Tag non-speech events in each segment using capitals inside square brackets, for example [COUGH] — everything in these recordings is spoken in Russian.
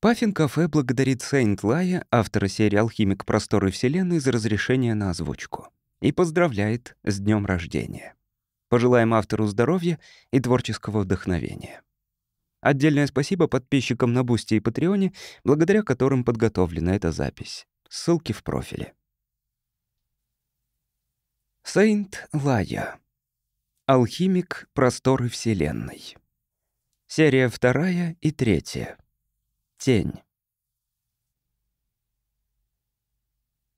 Puffin Cafe благодарит Saint Liar, автора серии «Алхимик просторы вселенной», за разрешение на озвучку. И поздравляет с днем рождения. Пожелаем автору здоровья и творческого вдохновения. Отдельное спасибо подписчикам на Boosty и Patreon'е, благодаря которым подготовлена эта запись. Ссылки в профиле. Saint Liar. Алхимик просторы вселенной. Серия вторая и третья. Тень.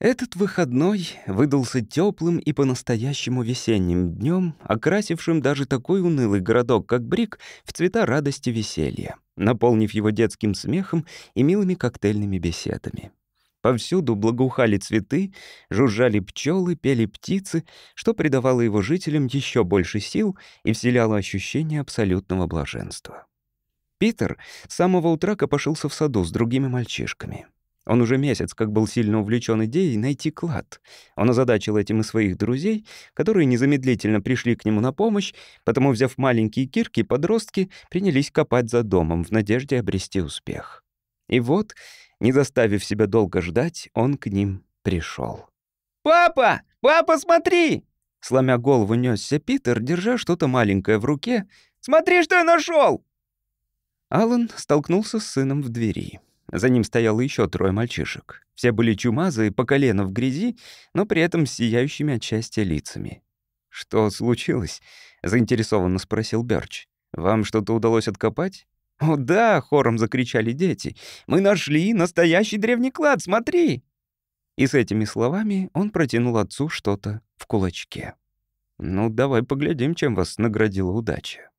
Этот выходной выдался теплым и по-настоящему весенним днем, окрасившим даже такой унылый городок, как Брик, в цвета радости веселья, наполнив его детским смехом и милыми коктейльными беседами. Повсюду благоухали цветы, жужжали пчелы, пели птицы, что придавало его жителям еще больше сил и вселяло ощущение абсолютного блаженства. Питер с самого утра копошился в саду с другими мальчишками. Он уже месяц как был сильно увлечен идеей найти клад. Он озадачил этим и своих друзей, которые незамедлительно пришли к нему на помощь, потому, взяв маленькие кирки, подростки принялись копать за домом в надежде обрести успех. И вот, не заставив себя долго ждать, он к ним пришел. «Папа! Папа, смотри!» Сломя голову, несся Питер, держа что-то маленькое в руке. «Смотри, что я нашел! Алан столкнулся с сыном в двери. За ним стояло еще трое мальчишек. Все были чумазые, по колено в грязи, но при этом сияющими от счастья лицами. «Что случилось?» — заинтересованно спросил Бёрч. «Вам что-то удалось откопать?» «О да!» — хором закричали дети. «Мы нашли настоящий древний клад, смотри!» И с этими словами он протянул отцу что-то в кулачке. «Ну, давай поглядим, чем вас наградила удача»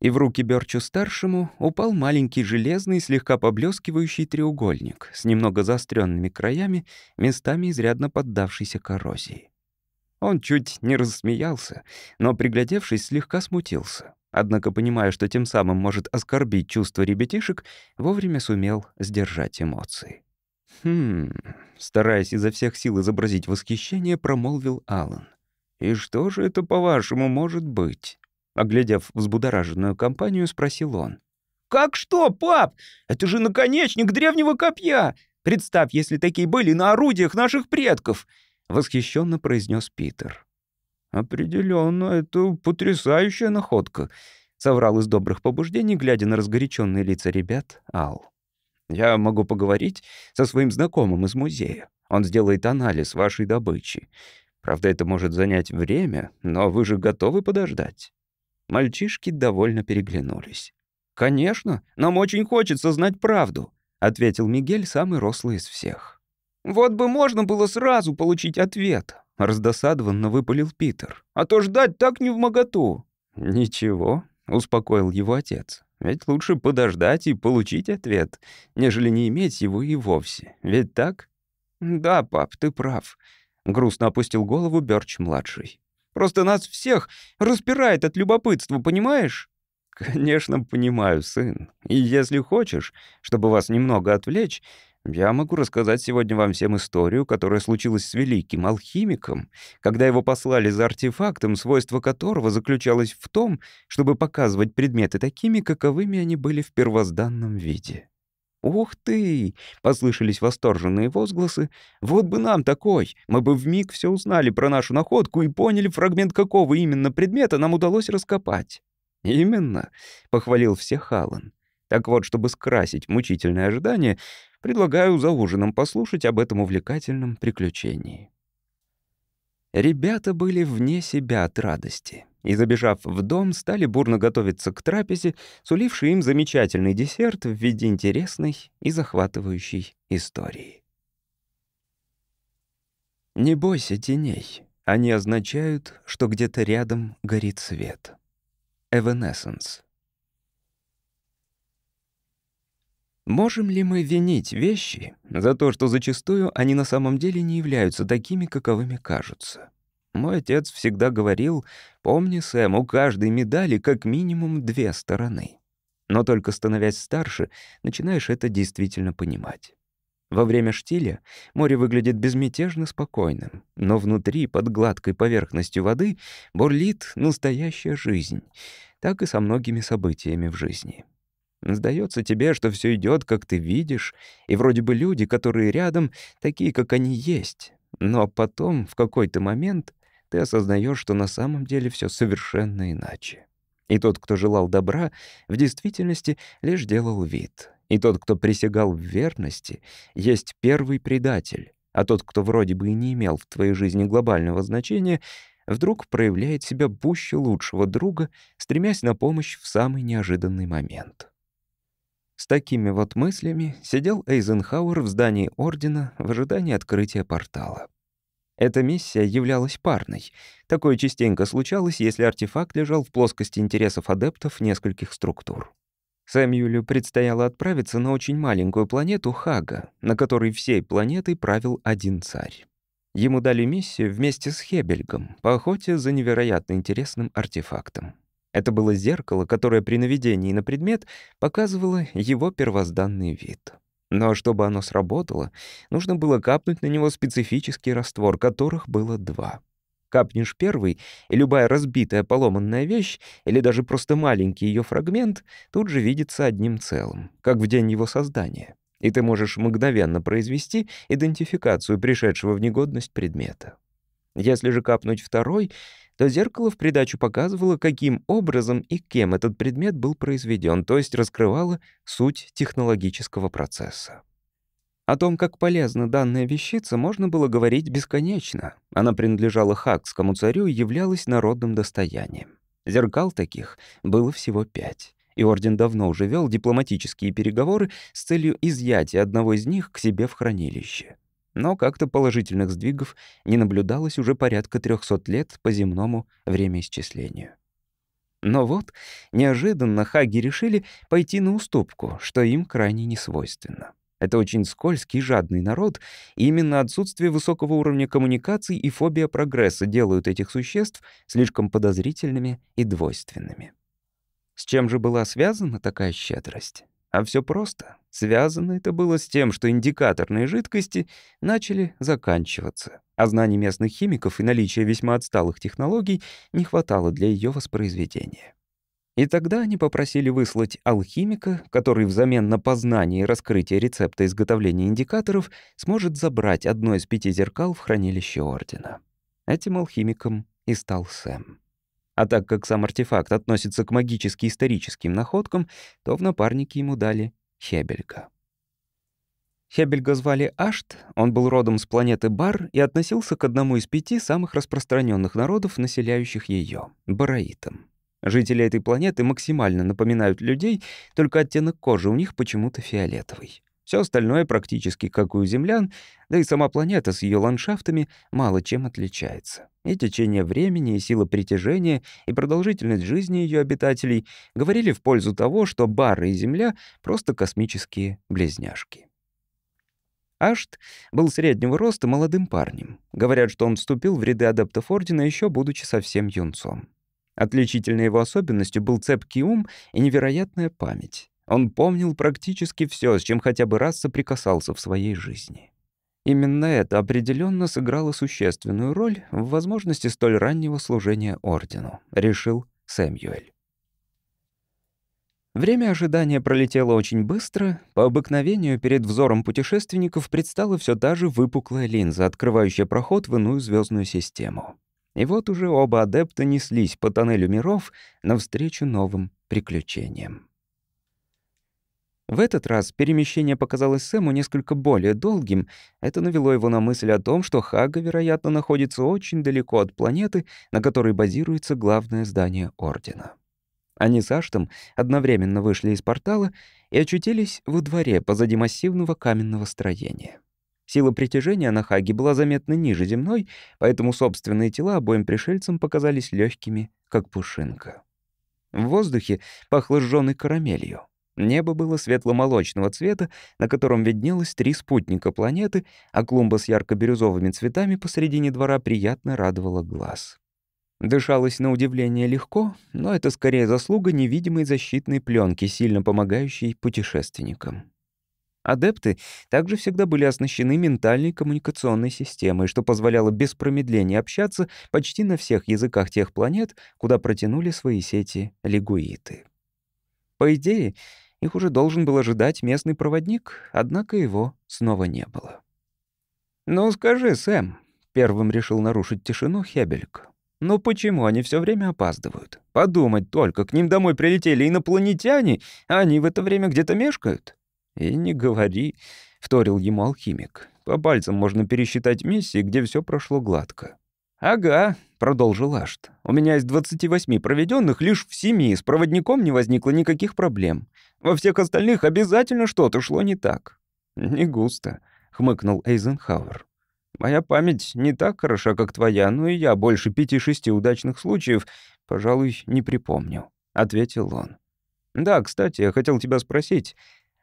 и в руки Бёрчу-старшему упал маленький железный, слегка поблескивающий треугольник с немного заостренными краями, местами изрядно поддавшийся коррозии. Он чуть не рассмеялся, но, приглядевшись, слегка смутился. Однако, понимая, что тем самым может оскорбить чувства ребятишек, вовремя сумел сдержать эмоции. «Хм...» — стараясь изо всех сил изобразить восхищение, промолвил Алан. «И что же это, по-вашему, может быть?» Оглядев взбудораженную компанию, спросил он. «Как что, пап? Это же наконечник древнего копья! Представь, если такие были на орудиях наших предков!» — восхищенно произнес Питер. Определенно, это потрясающая находка», — соврал из добрых побуждений, глядя на разгоряченные лица ребят, Ал. «Я могу поговорить со своим знакомым из музея. Он сделает анализ вашей добычи. Правда, это может занять время, но вы же готовы подождать?» Мальчишки довольно переглянулись. «Конечно, нам очень хочется знать правду», — ответил Мигель, самый рослый из всех. «Вот бы можно было сразу получить ответ», — раздосадованно выпалил Питер. «А то ждать так не в моготу». «Ничего», — успокоил его отец. «Ведь лучше подождать и получить ответ, нежели не иметь его и вовсе. Ведь так?» «Да, пап, ты прав», — грустно опустил голову Бёрч-младший. Просто нас всех распирает от любопытства, понимаешь?» [LAUGHS] «Конечно, понимаю, сын. И если хочешь, чтобы вас немного отвлечь, я могу рассказать сегодня вам всем историю, которая случилась с великим алхимиком, когда его послали за артефактом, свойство которого заключалось в том, чтобы показывать предметы такими, каковыми они были в первозданном виде. «Ух ты!» — послышались восторженные возгласы. «Вот бы нам такой! Мы бы вмиг все узнали про нашу находку и поняли, фрагмент какого именно предмета нам удалось раскопать». «Именно», — похвалил всех Аллан. «Так вот, чтобы скрасить мучительное ожидание, предлагаю за ужином послушать об этом увлекательном приключении». Ребята были вне себя от радости и, забежав в дом, стали бурно готовиться к трапезе, сулившей им замечательный десерт в виде интересной и захватывающей истории. Не бойся теней. Они означают, что где-то рядом горит свет. Эванессенс. Можем ли мы винить вещи за то, что зачастую они на самом деле не являются такими, каковыми кажутся? Мой отец всегда говорил, помни, Сэм, у каждой медали как минимум две стороны. Но только становясь старше, начинаешь это действительно понимать. Во время штиля море выглядит безмятежно спокойным, но внутри, под гладкой поверхностью воды, бурлит настоящая жизнь. Так и со многими событиями в жизни. Сдается тебе, что все идет, как ты видишь, и вроде бы люди, которые рядом, такие, как они есть. Но потом, в какой-то момент, ты осознаешь, что на самом деле все совершенно иначе. И тот, кто желал добра, в действительности лишь делал вид. И тот, кто присягал в верности, есть первый предатель. А тот, кто вроде бы и не имел в твоей жизни глобального значения, вдруг проявляет себя пуще лучшего друга, стремясь на помощь в самый неожиданный момент. С такими вот мыслями сидел Эйзенхауэр в здании Ордена в ожидании открытия портала. Эта миссия являлась парной. Такое частенько случалось, если артефакт лежал в плоскости интересов адептов нескольких структур. Сэмюэлю предстояло отправиться на очень маленькую планету Хага, на которой всей планетой правил один царь. Ему дали миссию вместе с Хебельгом по охоте за невероятно интересным артефактом. Это было зеркало, которое при наведении на предмет показывало его первозданный вид. Но чтобы оно сработало, нужно было капнуть на него специфический раствор, которых было два. Капнешь первый, и любая разбитая поломанная вещь, или даже просто маленький ее фрагмент, тут же видится одним целым, как в день его создания. И ты можешь мгновенно произвести идентификацию пришедшего в негодность предмета. Если же капнуть второй, то зеркало в придачу показывало, каким образом и кем этот предмет был произведен, то есть раскрывало суть технологического процесса. О том, как полезна данная вещица, можно было говорить бесконечно. Она принадлежала хакскому царю и являлась народным достоянием. Зеркал таких было всего пять. И орден давно уже вел дипломатические переговоры с целью изъятия одного из них к себе в хранилище но как-то положительных сдвигов не наблюдалось уже порядка 300 лет по земному времяисчислению. Но вот, неожиданно хаги решили пойти на уступку, что им крайне не свойственно. Это очень скользкий и жадный народ, и именно отсутствие высокого уровня коммуникаций и фобия прогресса делают этих существ слишком подозрительными и двойственными. С чем же была связана такая щедрость? А все просто. Связано это было с тем, что индикаторные жидкости начали заканчиваться, а знаний местных химиков и наличия весьма отсталых технологий не хватало для ее воспроизведения. И тогда они попросили выслать алхимика, который взамен на познание и раскрытие рецепта изготовления индикаторов сможет забрать одно из пяти зеркал в хранилище Ордена. Этим алхимиком и стал Сэм. А так как сам артефакт относится к магически-историческим находкам, то в напарнике ему дали Хебельга. Хебельга звали Ашт, он был родом с планеты Бар и относился к одному из пяти самых распространенных народов, населяющих ее — бараитам. Жители этой планеты максимально напоминают людей, только оттенок кожи у них почему-то фиолетовый. Все остальное практически как у землян, да и сама планета с ее ландшафтами мало чем отличается. И течение времени, и сила притяжения, и продолжительность жизни ее обитателей говорили в пользу того, что Бары и Земля — просто космические близняшки. Ашт был среднего роста молодым парнем. Говорят, что он вступил в ряды адептов Ордена еще будучи совсем юнцом. Отличительной его особенностью был цепкий ум и невероятная память. Он помнил практически все, с чем хотя бы раз соприкасался в своей жизни. Именно это определенно сыграло существенную роль в возможности столь раннего служения ордену, решил Сэмюэль. Время ожидания пролетело очень быстро. По обыкновению перед взором путешественников предстала все та же выпуклая линза, открывающая проход в иную звездную систему. И вот уже оба адепта неслись по тоннелю миров навстречу новым приключениям. В этот раз перемещение показалось Сэму несколько более долгим. Это навело его на мысль о том, что Хага, вероятно, находится очень далеко от планеты, на которой базируется главное здание Ордена. Они с Аштом одновременно вышли из портала и очутились во дворе позади массивного каменного строения. Сила притяжения на Хаге была заметно ниже земной, поэтому собственные тела обоим пришельцам показались легкими, как пушинка. В воздухе пахло сжёной карамелью. Небо было светло-молочного цвета, на котором виднелось три спутника планеты, а клумба с ярко-бирюзовыми цветами посредине двора приятно радовала глаз. Дышалось на удивление легко, но это скорее заслуга невидимой защитной пленки, сильно помогающей путешественникам. Адепты также всегда были оснащены ментальной коммуникационной системой, что позволяло без промедления общаться почти на всех языках тех планет, куда протянули свои сети лигуиты. По идее, их уже должен был ожидать местный проводник, однако его снова не было. «Ну скажи, Сэм», — первым решил нарушить тишину Хебельк, «ну почему они все время опаздывают? Подумать только, к ним домой прилетели инопланетяне, а они в это время где-то мешкают». «И не говори», — вторил ему алхимик. «По пальцам можно пересчитать миссии, где все прошло гладко». «Ага», — продолжил Ашт. «У меня из 28 проведенных лишь в семи с проводником не возникло никаких проблем. Во всех остальных обязательно что-то шло не так». «Не густо», — хмыкнул Эйзенхауэр. «Моя память не так хороша, как твоя, но и я больше пяти-шести удачных случаев, пожалуй, не припомню», — ответил он. «Да, кстати, я хотел тебя спросить.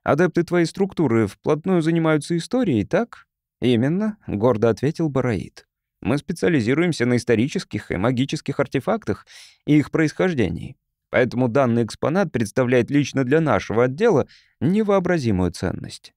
Адепты твоей структуры вплотную занимаются историей, так?» «Именно», — гордо ответил Бараид. Мы специализируемся на исторических и магических артефактах и их происхождении. Поэтому данный экспонат представляет лично для нашего отдела невообразимую ценность.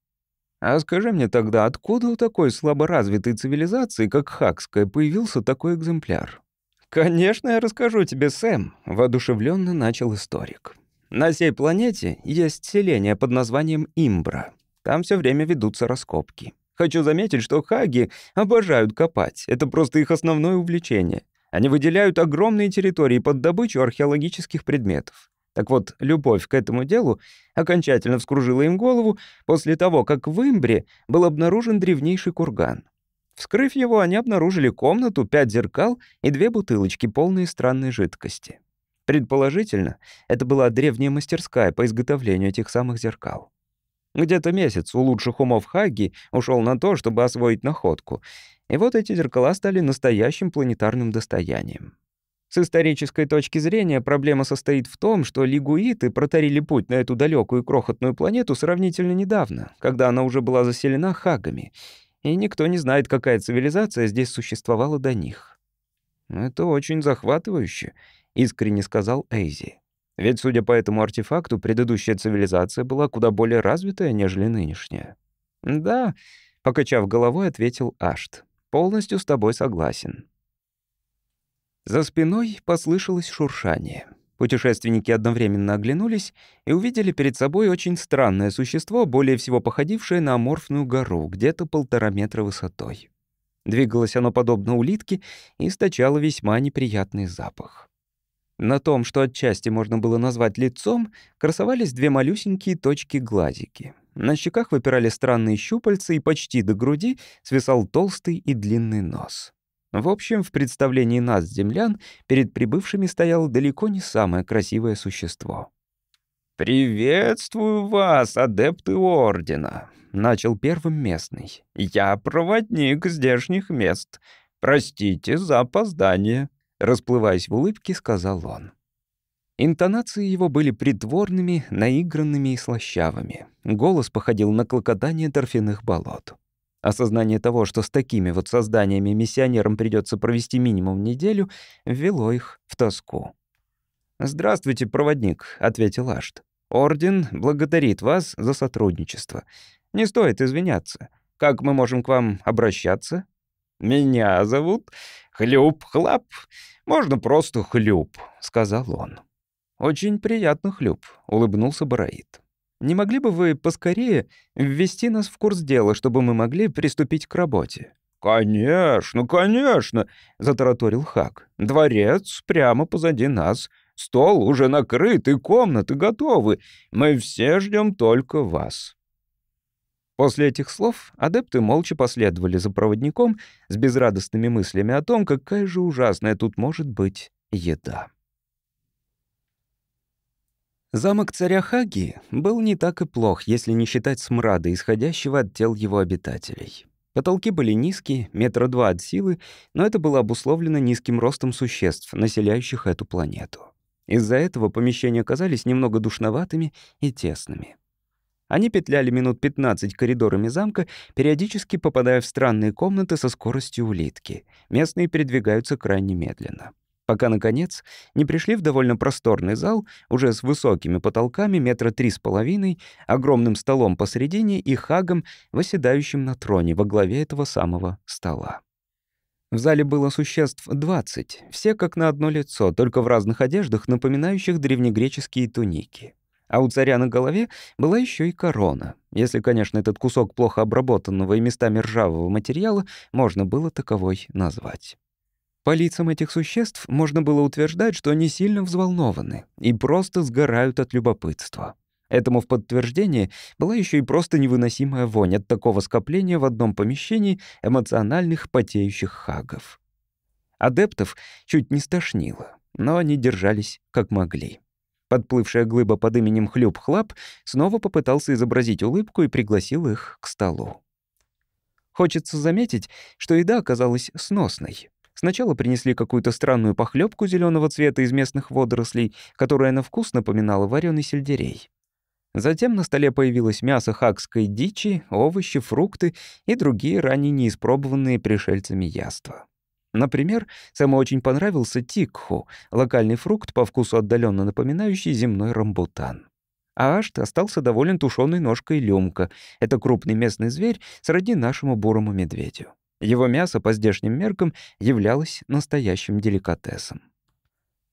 А скажи мне тогда, откуда у такой слаборазвитой цивилизации, как Хакская, появился такой экземпляр? «Конечно, я расскажу тебе, Сэм», — воодушевленно начал историк. «На сей планете есть селение под названием Имбра. Там все время ведутся раскопки. Хочу заметить, что хаги обожают копать. Это просто их основное увлечение. Они выделяют огромные территории под добычу археологических предметов. Так вот, любовь к этому делу окончательно вскружила им голову после того, как в Имбре был обнаружен древнейший курган. Вскрыв его, они обнаружили комнату, пять зеркал и две бутылочки, полные странной жидкости. Предположительно, это была древняя мастерская по изготовлению этих самых зеркал. Где-то месяц у лучших умов Хаги ушел на то, чтобы освоить находку. И вот эти зеркала стали настоящим планетарным достоянием. С исторической точки зрения проблема состоит в том, что лигуиты протарили путь на эту далекую крохотную планету сравнительно недавно, когда она уже была заселена хагами, и никто не знает, какая цивилизация здесь существовала до них. «Это очень захватывающе», — искренне сказал Эйзи. Ведь, судя по этому артефакту, предыдущая цивилизация была куда более развитая, нежели нынешняя. «Да», — покачав головой, ответил Ашт. «Полностью с тобой согласен». За спиной послышалось шуршание. Путешественники одновременно оглянулись и увидели перед собой очень странное существо, более всего походившее на аморфную гору, где-то полтора метра высотой. Двигалось оно подобно улитке и источало весьма неприятный запах. На том, что отчасти можно было назвать лицом, красовались две малюсенькие точки-глазики. На щеках выпирали странные щупальца, и почти до груди свисал толстый и длинный нос. В общем, в представлении нас, землян, перед прибывшими стояло далеко не самое красивое существо. «Приветствую вас, адепты Ордена», — начал первым местный. «Я проводник здешних мест. Простите за опоздание». Расплываясь в улыбке, сказал он. Интонации его были притворными, наигранными и слащавыми. Голос походил на клокотание торфяных болот. Осознание того, что с такими вот созданиями миссионерам придется провести минимум неделю, ввело их в тоску. «Здравствуйте, проводник», — ответил Ашт. «Орден благодарит вас за сотрудничество. Не стоит извиняться. Как мы можем к вам обращаться?» «Меня зовут Хлюп-хлап. Можно просто Хлюп», — сказал он. «Очень приятно, Хлюп», — улыбнулся Бараид. «Не могли бы вы поскорее ввести нас в курс дела, чтобы мы могли приступить к работе?» «Конечно, конечно», — затараторил Хак. «Дворец прямо позади нас. Стол уже накрыт и комнаты готовы. Мы все ждем только вас». После этих слов адепты молча последовали за проводником с безрадостными мыслями о том, какая же ужасная тут может быть еда. Замок царя Хаги был не так и плох, если не считать смрада, исходящего от тел его обитателей. Потолки были низкие, метра два от силы, но это было обусловлено низким ростом существ, населяющих эту планету. Из-за этого помещения казались немного душноватыми и тесными. Они петляли минут 15 коридорами замка, периодически попадая в странные комнаты со скоростью улитки. Местные передвигаются крайне медленно. Пока, наконец, не пришли в довольно просторный зал, уже с высокими потолками метра три с половиной, огромным столом посередине и хагом, восседающим на троне во главе этого самого стола. В зале было существ 20, все как на одно лицо, только в разных одеждах, напоминающих древнегреческие туники. А у царя на голове была еще и корона, если, конечно, этот кусок плохо обработанного и местами ржавого материала можно было таковой назвать. По лицам этих существ можно было утверждать, что они сильно взволнованы и просто сгорают от любопытства. Этому в подтверждение была еще и просто невыносимая вонь от такого скопления в одном помещении эмоциональных потеющих хагов. Адептов чуть не стошнило, но они держались как могли. Подплывшая глыба под именем Хлюп-Хлап снова попытался изобразить улыбку и пригласил их к столу. Хочется заметить, что еда оказалась сносной. Сначала принесли какую-то странную похлебку зеленого цвета из местных водорослей, которая на вкус напоминала вареный сельдерей. Затем на столе появилось мясо хакской дичи, овощи, фрукты и другие ранее неиспробованные пришельцами яства. Например, Сэму очень понравился тикху, локальный фрукт, по вкусу отдаленно напоминающий земной рамбутан. А Ашт остался доволен тушеной ножкой люмка. Это крупный местный зверь, сродни нашему бурому медведю. Его мясо по здешним меркам являлось настоящим деликатесом.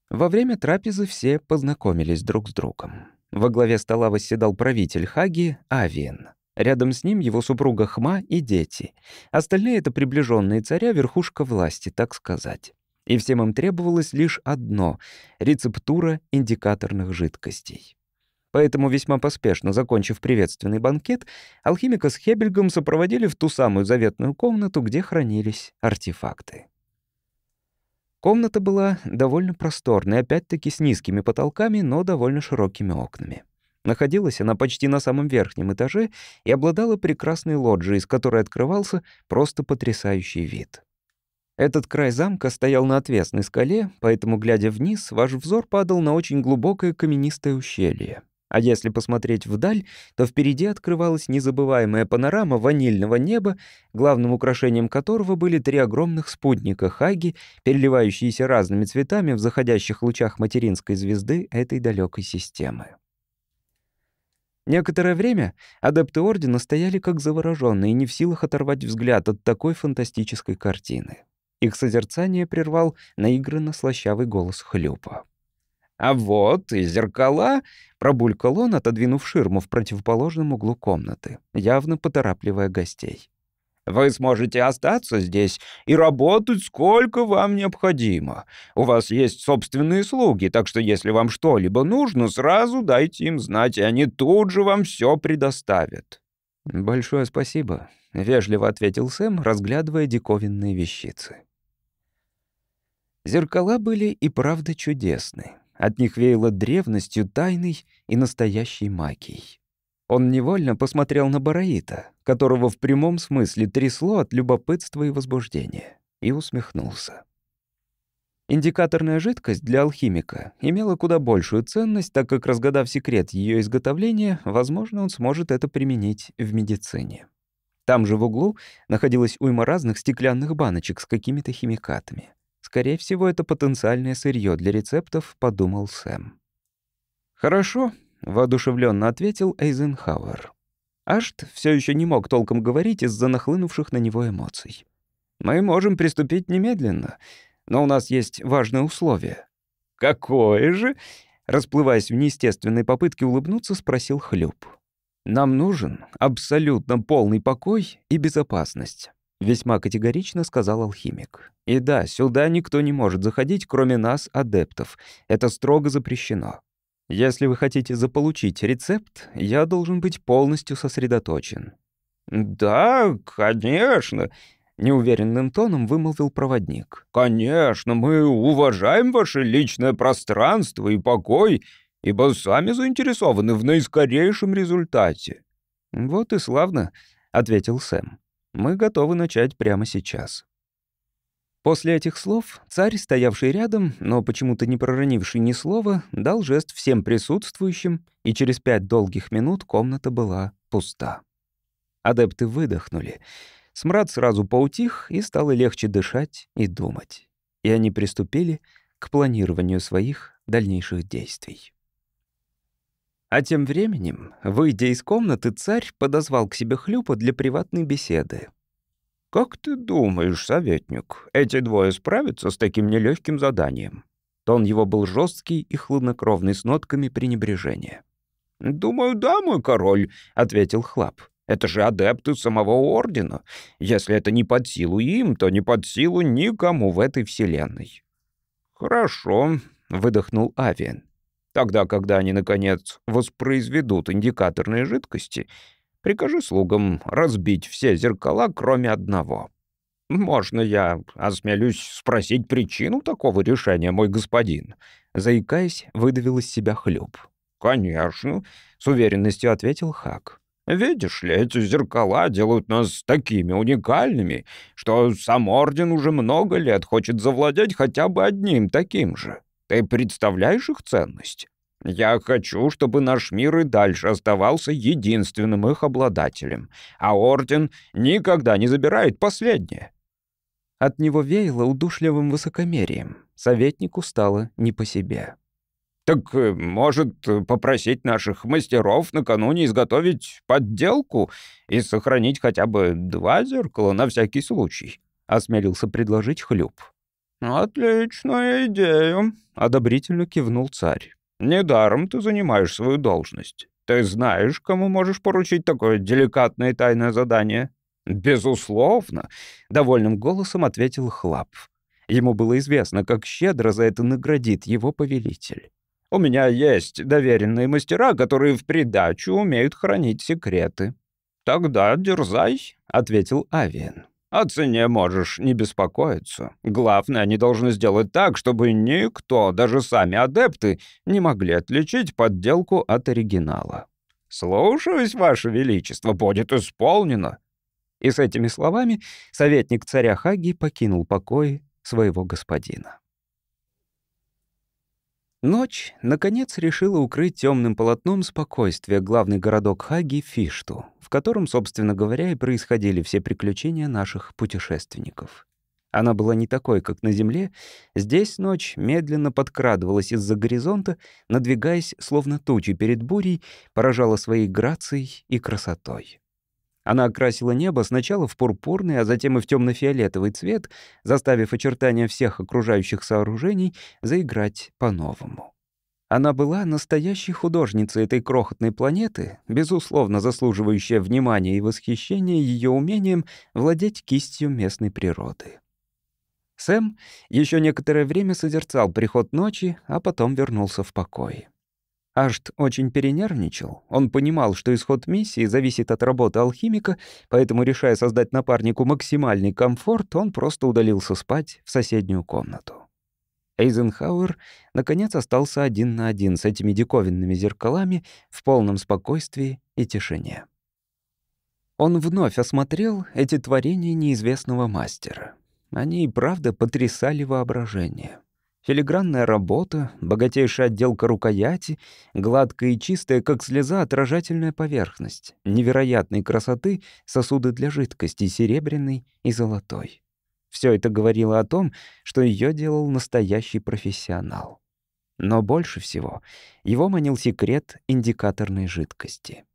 Во время трапезы все познакомились друг с другом. Во главе стола восседал правитель Хаги Авиен. Рядом с ним его супруга Хма и дети. Остальные — это приближенные царя, верхушка власти, так сказать. И всем им требовалось лишь одно — рецептура индикаторных жидкостей. Поэтому, весьма поспешно закончив приветственный банкет, алхимика с Хебельгом сопроводили в ту самую заветную комнату, где хранились артефакты. Комната была довольно просторной, опять-таки с низкими потолками, но довольно широкими окнами. Находилась она почти на самом верхнем этаже и обладала прекрасной лоджией, из которой открывался просто потрясающий вид. Этот край замка стоял на отвесной скале, поэтому, глядя вниз, ваш взор падал на очень глубокое каменистое ущелье. А если посмотреть вдаль, то впереди открывалась незабываемая панорама ванильного неба, главным украшением которого были три огромных спутника Хаги, переливающиеся разными цветами в заходящих лучах материнской звезды этой далекой системы. Некоторое время адепты Ордена стояли как завороженные, не в силах оторвать взгляд от такой фантастической картины. Их созерцание прервал наигранно слащавый голос Хлюпа. «А вот и зеркала!» — пробулькал он, отодвинув ширму в противоположном углу комнаты, явно поторапливая гостей. Вы сможете остаться здесь и работать сколько вам необходимо. У вас есть собственные слуги, так что если вам что-либо нужно, сразу дайте им знать, и они тут же вам все предоставят». «Большое спасибо», — вежливо ответил Сэм, разглядывая диковинные вещицы. Зеркала были и правда чудесны. От них веяло древностью, тайной и настоящей магией. Он невольно посмотрел на Бараита, которого в прямом смысле трясло от любопытства и возбуждения, и усмехнулся. Индикаторная жидкость для алхимика имела куда большую ценность, так как, разгадав секрет ее изготовления, возможно, он сможет это применить в медицине. Там же в углу находилась уйма разных стеклянных баночек с какими-то химикатами. Скорее всего, это потенциальное сырье для рецептов, подумал Сэм. «Хорошо», воодушевленно ответил Эйзенхауэр. Ашт все еще не мог толком говорить из-за нахлынувших на него эмоций. «Мы можем приступить немедленно, но у нас есть важное условие». «Какое же?» — расплываясь в неестественной попытке улыбнуться, спросил Хлюп. «Нам нужен абсолютно полный покой и безопасность», — весьма категорично сказал алхимик. «И да, сюда никто не может заходить, кроме нас, адептов. Это строго запрещено. Если вы хотите заполучить рецепт, я должен быть полностью сосредоточен». «Да, конечно», — неуверенным тоном вымолвил проводник. «Конечно, мы уважаем ваше личное пространство и покой, ибо сами заинтересованы в наискорейшем результате». «Вот и славно», — ответил Сэм. «Мы готовы начать прямо сейчас». После этих слов царь, стоявший рядом, но почему-то не проронивший ни слова, дал жест всем присутствующим, и через пять долгих минут комната была пуста. Адепты выдохнули. Смрад сразу поутих, и стало легче дышать и думать. И они приступили к планированию своих дальнейших действий. А тем временем, выйдя из комнаты, царь подозвал к себе Хлюпа для приватной беседы. «Как ты думаешь, советник, эти двое справятся с таким нелегким заданием?» Тон его был жесткий и хладнокровный, с нотками пренебрежения. «Думаю, да, мой король», — ответил Хлап. «Это же адепты самого Ордена. Если это не под силу им, то не под силу никому в этой вселенной». «Хорошо», — выдохнул Авиен. «Тогда, когда они, наконец, воспроизведут индикаторные жидкости, прикажи слугам разбить все зеркала, кроме одного». «Можно я осмелюсь спросить причину такого решения, мой господин?» Заикаясь, выдавил из себя хлеб. «Конечно», — с уверенностью ответил Хак. «Видишь ли, эти зеркала делают нас такими уникальными, что сам Орден уже много лет хочет завладеть хотя бы одним таким же. Ты представляешь их ценность? Я хочу, чтобы наш мир и дальше оставался единственным их обладателем, а Орден никогда не забирает последнее». От него веяло удушливым высокомерием. Советнику стало не по себе. «Так, э, может, попросить наших мастеров накануне изготовить подделку и сохранить хотя бы два зеркала на всякий случай?» — осмелился предложить Хлюп. «Отличная идея», — одобрительно кивнул царь. «Недаром ты занимаешь свою должность. Ты знаешь, кому можешь поручить такое деликатное и тайное задание?» «Безусловно», — довольным голосом ответил Хлап. Ему было известно, как щедро за это наградит его повелитель. У меня есть доверенные мастера, которые в придачу умеют хранить секреты». «Тогда дерзай», — ответил Авиен. «О цене можешь не беспокоиться. Главное, они должны сделать так, чтобы никто, даже сами адепты, не могли отличить подделку от оригинала». «Слушаюсь, Ваше Величество, будет исполнено». И с этими словами советник царя Хаги покинул покой своего господина. Ночь, наконец, решила укрыть темным полотном спокойствия главный городок Хаги Фишту, в котором, собственно говоря, и происходили все приключения наших путешественников. Она была не такой, как на Земле. Здесь ночь медленно подкрадывалась из-за горизонта, надвигаясь, словно тучи перед бурей, поражала своей грацией и красотой. Она окрасила небо сначала в пурпурный, а затем и в темно-фиолетовый цвет, заставив очертания всех окружающих сооружений заиграть по-новому. Она была настоящей художницей этой крохотной планеты, безусловно заслуживающая внимания и восхищения ее умением владеть кистью местной природы. Сэм еще некоторое время созерцал приход ночи, а потом вернулся в покой. Ашт очень перенервничал. Он понимал, что исход миссии зависит от работы алхимика, поэтому, решая создать напарнику максимальный комфорт, он просто удалился спать в соседнюю комнату. Эйзенхауэр, наконец, остался один на один с этими диковинными зеркалами в полном спокойствии и тишине. Он вновь осмотрел эти творения неизвестного мастера. Они и правда потрясали воображение. Филигранная работа, богатейшая отделка рукояти, гладкая и чистая, как слеза, отражательная поверхность, невероятной красоты сосуды для жидкости, серебряный и золотой. Все это говорило о том, что ее делал настоящий профессионал. Но больше всего его манил секрет индикаторной жидкости.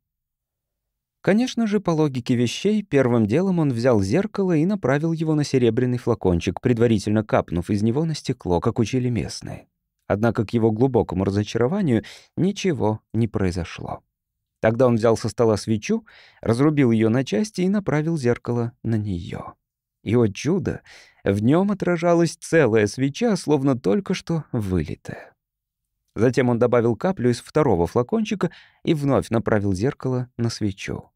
Конечно же, по логике вещей, первым делом он взял зеркало и направил его на серебряный флакончик, предварительно капнув из него на стекло, как учили местные. Однако к его глубокому разочарованию ничего не произошло. Тогда он взял со стола свечу, разрубил ее на части и направил зеркало на нее. И, о чудо, в нем отражалась целая свеча, словно только что вылитая. Затем он добавил каплю из второго флакончика и вновь направил зеркало на свечу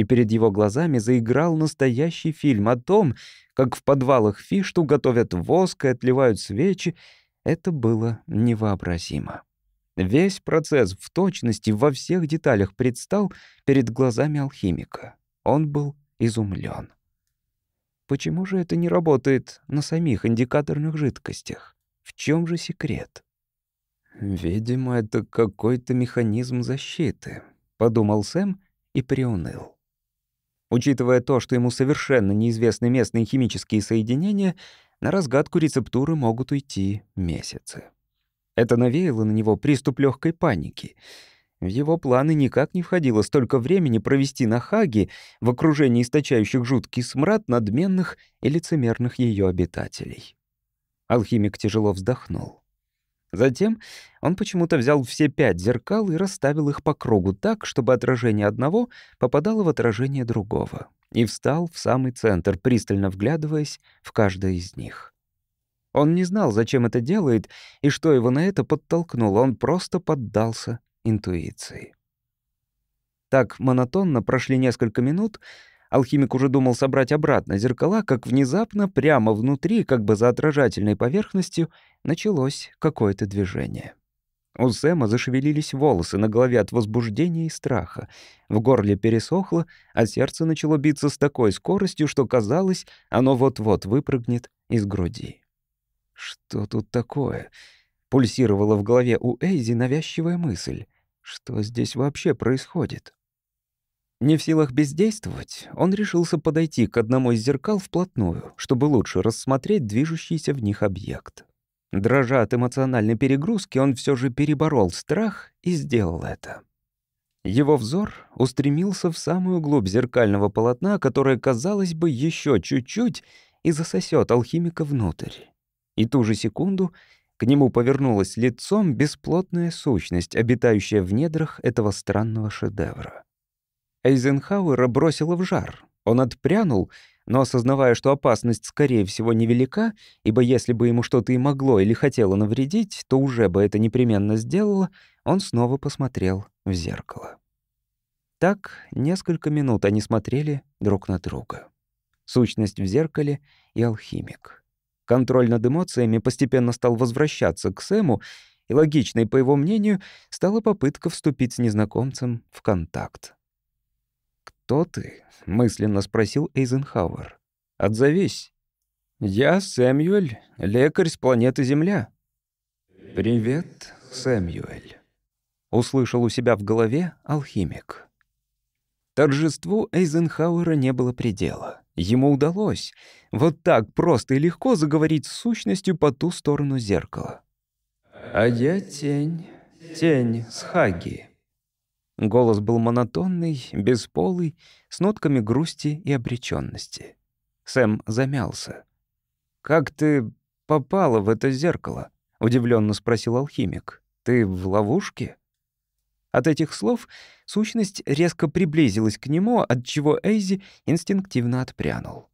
и перед его глазами заиграл настоящий фильм о том, как в подвалах Фишту готовят воск и отливают свечи. Это было невообразимо. Весь процесс в точности во всех деталях предстал перед глазами алхимика. Он был изумлен. Почему же это не работает на самих индикаторных жидкостях? В чем же секрет? Видимо, это какой-то механизм защиты, подумал Сэм и приуныл. Учитывая то, что ему совершенно неизвестны местные химические соединения, на разгадку рецептуры могут уйти месяцы. Это навеяло на него приступ легкой паники. В его планы никак не входило столько времени провести на Хаге в окружении источающих жуткий смрад надменных и лицемерных ее обитателей. Алхимик тяжело вздохнул. Затем он почему-то взял все пять зеркал и расставил их по кругу так, чтобы отражение одного попадало в отражение другого, и встал в самый центр, пристально вглядываясь в каждое из них. Он не знал, зачем это делает и что его на это подтолкнуло, он просто поддался интуиции. Так монотонно прошли несколько минут, алхимик уже думал собрать обратно зеркала, как внезапно прямо внутри, как бы за отражательной поверхностью, началось какое-то движение. У Сэма зашевелились волосы на голове от возбуждения и страха. В горле пересохло, а сердце начало биться с такой скоростью, что казалось, оно вот-вот выпрыгнет из груди. «Что тут такое?» — пульсировала в голове у Эйзи навязчивая мысль. «Что здесь вообще происходит?» Не в силах бездействовать, он решился подойти к одному из зеркал вплотную, чтобы лучше рассмотреть движущийся в них объект. Дрожа от эмоциональной перегрузки, он все же переборол страх и сделал это. Его взор устремился в самую глубь зеркального полотна, которое, казалось бы, еще чуть-чуть и засосет алхимика внутрь. И ту же секунду к нему повернулась лицом бесплотная сущность, обитающая в недрах этого странного шедевра. Эйзенхауэра бросила в жар. Он отпрянул, но, осознавая, что опасность, скорее всего, невелика, ибо если бы ему что-то и могло или хотело навредить, то уже бы это непременно сделало, он снова посмотрел в зеркало. Так несколько минут они смотрели друг на друга. Сущность в зеркале и алхимик. Контроль над эмоциями постепенно стал возвращаться к Сэму, и логичной, по его мнению, стала попытка вступить с незнакомцем в контакт. «Кто ты?» — мысленно спросил Эйзенхауэр. «Отзовись». «Я Сэмюэль, лекарь с планеты Земля». «Привет, Сэмюэль», — услышал у себя в голове алхимик. Торжеству Эйзенхауэра не было предела. Ему удалось вот так просто и легко заговорить с сущностью по ту сторону зеркала. «А я тень, тень с Хаги», Голос был монотонный, бесполый, с нотками грусти и обреченности. Сэм замялся. «Как ты попала в это зеркало?» — удивленно спросил алхимик. «Ты в ловушке?» От этих слов сущность резко приблизилась к нему, отчего Эйзи инстинктивно отпрянул.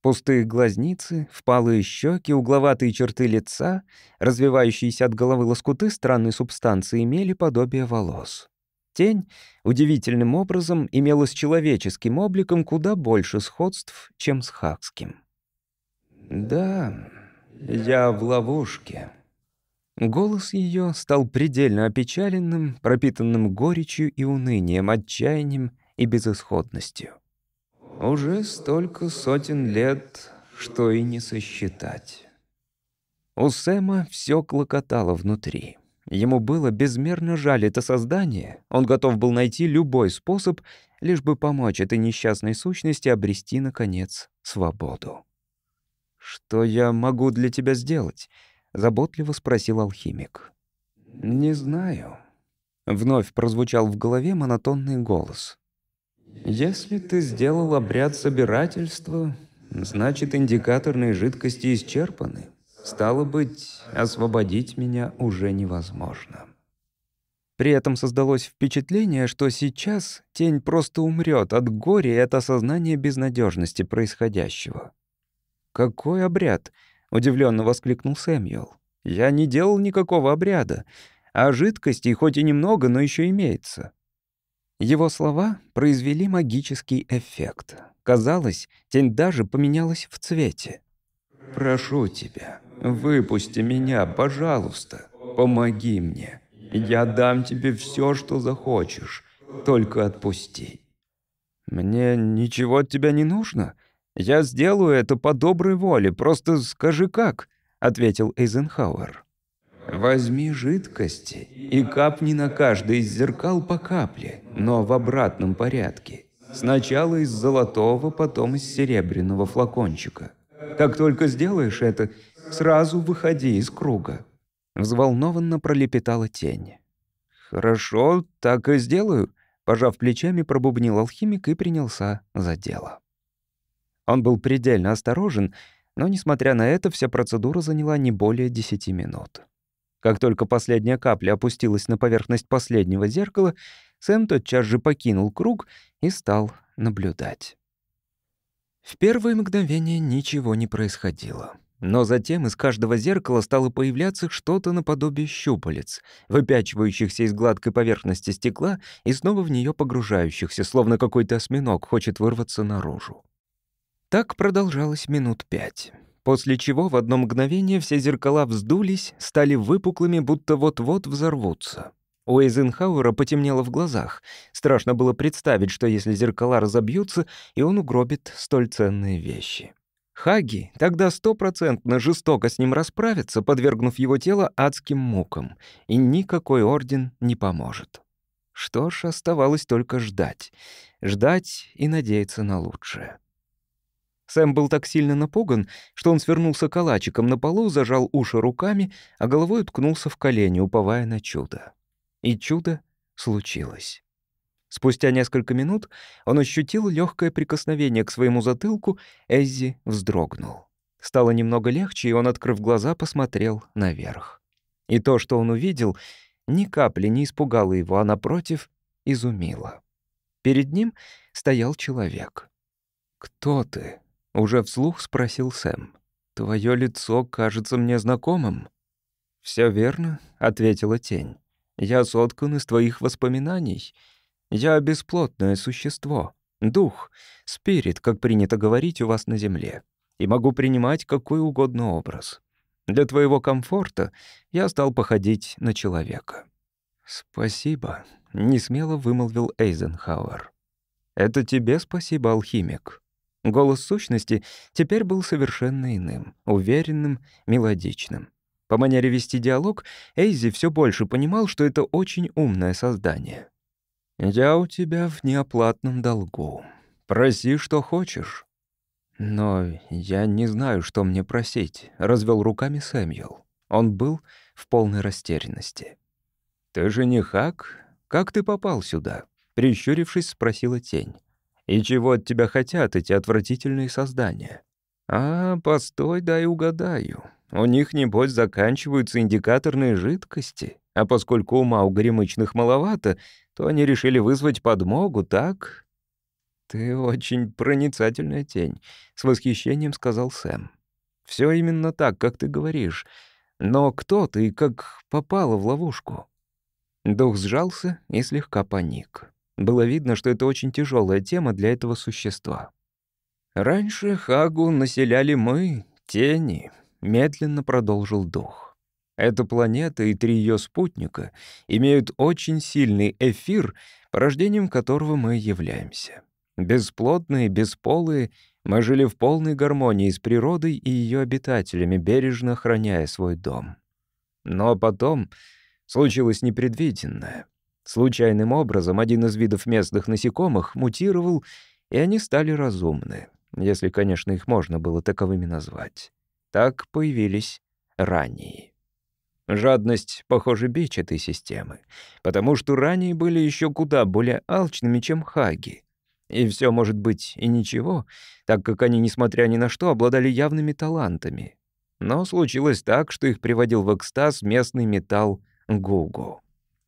Пустые глазницы, впалые щеки, угловатые черты лица, развивающиеся от головы лоскуты странной субстанции имели подобие волос. Тень удивительным образом имела с человеческим обликом куда больше сходств, чем с хакским. «Да, я в ловушке». Голос ее стал предельно опечаленным, пропитанным горечью и унынием, отчаянием и безысходностью. «Уже столько сотен лет, что и не сосчитать». У Сэма все клокотало внутри. Ему было безмерно жаль это создание, он готов был найти любой способ, лишь бы помочь этой несчастной сущности обрести, наконец, свободу. «Что я могу для тебя сделать?» — заботливо спросил алхимик. «Не знаю». Вновь прозвучал в голове монотонный голос. «Если ты сделал обряд собирательства, значит, индикаторные жидкости исчерпаны. Стало быть, освободить меня уже невозможно. При этом создалось впечатление, что сейчас тень просто умрет от горя и от осознания безнадежности происходящего. «Какой обряд?» — удивленно воскликнул Сэмюэл. «Я не делал никакого обряда, а жидкости хоть и немного, но еще имеется». Его слова произвели магический эффект. Казалось, тень даже поменялась в цвете. «Прошу тебя, Выпусти меня, пожалуйста. Помоги мне. Я дам тебе все, что захочешь. Только отпусти. Мне ничего от тебя не нужно. Я сделаю это по доброй воле. Просто скажи как, ответил Эйзенхауэр. Возьми жидкости и капни на каждый из зеркал по капле, но в обратном порядке. Сначала из золотого, потом из серебряного флакончика. Как только сделаешь это, Сразу выходи из круга». Взволнованно пролепетала тень. «Хорошо, так и сделаю», — пожав плечами, пробубнил алхимик и принялся за дело. Он был предельно осторожен, но, несмотря на это, вся процедура заняла не более десяти минут. Как только последняя капля опустилась на поверхность последнего зеркала, Сэм тотчас же покинул круг и стал наблюдать. В первые мгновения ничего не происходило. Но затем из каждого зеркала стало появляться что-то наподобие щупалец, выпячивающихся из гладкой поверхности стекла и снова в нее погружающихся, словно какой-то осьминог хочет вырваться наружу. Так продолжалось минут пять. После чего в одно мгновение все зеркала вздулись, стали выпуклыми, будто вот-вот взорвутся. У Эйзенхауэра потемнело в глазах. Страшно было представить, что если зеркала разобьются, и он угробит столь ценные вещи. Хаги тогда стопроцентно жестоко с ним расправится, подвергнув его тело адским мукам, и никакой орден не поможет. Что ж, оставалось только ждать. Ждать и надеяться на лучшее. Сэм был так сильно напуган, что он свернулся калачиком на полу, зажал уши руками, а головой уткнулся в колени, уповая на чудо. И чудо случилось. Спустя несколько минут он ощутил легкое прикосновение к своему затылку, Эззи вздрогнул. Стало немного легче, и он, открыв глаза, посмотрел наверх. И то, что он увидел, ни капли не испугало его, а, напротив, изумило. Перед ним стоял человек. «Кто ты?» Уже вслух спросил Сэм. «Твое лицо кажется мне знакомым». «Все верно», — ответила тень. «Я соткан из твоих воспоминаний. Я бесплотное существо, дух, спирит, как принято говорить у вас на земле, и могу принимать какой угодно образ. Для твоего комфорта я стал походить на человека». «Спасибо», — несмело вымолвил Эйзенхауэр. «Это тебе спасибо, алхимик. Голос сущности теперь был совершенно иным, уверенным, мелодичным. По манере вести диалог Эйзи все больше понимал, что это очень умное создание. «Я у тебя в неоплатном долгу. Проси, что хочешь». «Но я не знаю, что мне просить», — развел руками Сэмюэл. Он был в полной растерянности. «Ты же не Хак? Как ты попал сюда?» Прищурившись, спросила тень. И чего от тебя хотят эти отвратительные создания? А, постой, дай угадаю. У них, небось, заканчиваются индикаторные жидкости. А поскольку ума у горемычных маловато, то они решили вызвать подмогу, так? Ты очень проницательная тень, с восхищением сказал Сэм. Все именно так, как ты говоришь. Но кто ты и как попала в ловушку? Дух сжался и слегка паник. Было видно, что это очень тяжелая тема для этого существа. «Раньше Хагу населяли мы, тени», — медленно продолжил дух. «Эта планета и три ее спутника имеют очень сильный эфир, порождением которого мы являемся. Бесплотные, бесполые, мы жили в полной гармонии с природой и ее обитателями, бережно охраняя свой дом. Но потом случилось непредвиденное — Случайным образом один из видов местных насекомых мутировал, и они стали разумны, если, конечно, их можно было таковыми назвать. Так появились ранние. Жадность, похоже, бич этой системы, потому что ранее были еще куда более алчными, чем хаги. И все может быть и ничего, так как они, несмотря ни на что, обладали явными талантами. Но случилось так, что их приводил в экстаз местный металл Гугу.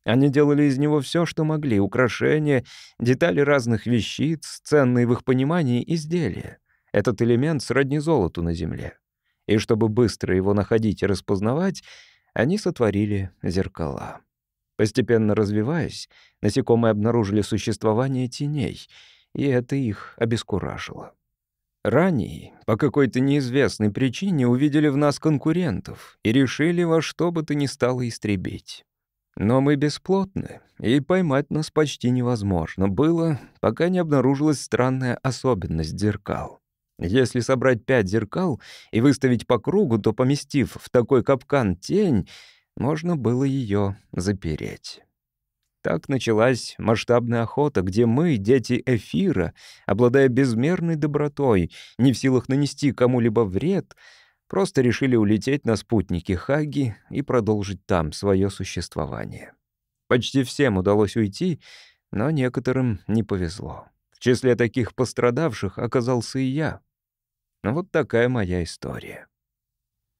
Они делали из него все, что могли — украшения, детали разных вещиц, ценные в их понимании изделия. Этот элемент сродни золоту на земле. И чтобы быстро его находить и распознавать, они сотворили зеркала. Постепенно развиваясь, насекомые обнаружили существование теней, и это их обескуражило. Ранее, по какой-то неизвестной причине, увидели в нас конкурентов и решили во что бы то ни стало истребить. Но мы бесплотны, и поймать нас почти невозможно было, пока не обнаружилась странная особенность зеркал. Если собрать пять зеркал и выставить по кругу, то, поместив в такой капкан тень, можно было ее запереть. Так началась масштабная охота, где мы, дети Эфира, обладая безмерной добротой, не в силах нанести кому-либо вред — Просто решили улететь на спутнике Хаги и продолжить там свое существование. Почти всем удалось уйти, но некоторым не повезло. В числе таких пострадавших оказался и я. Вот такая моя история.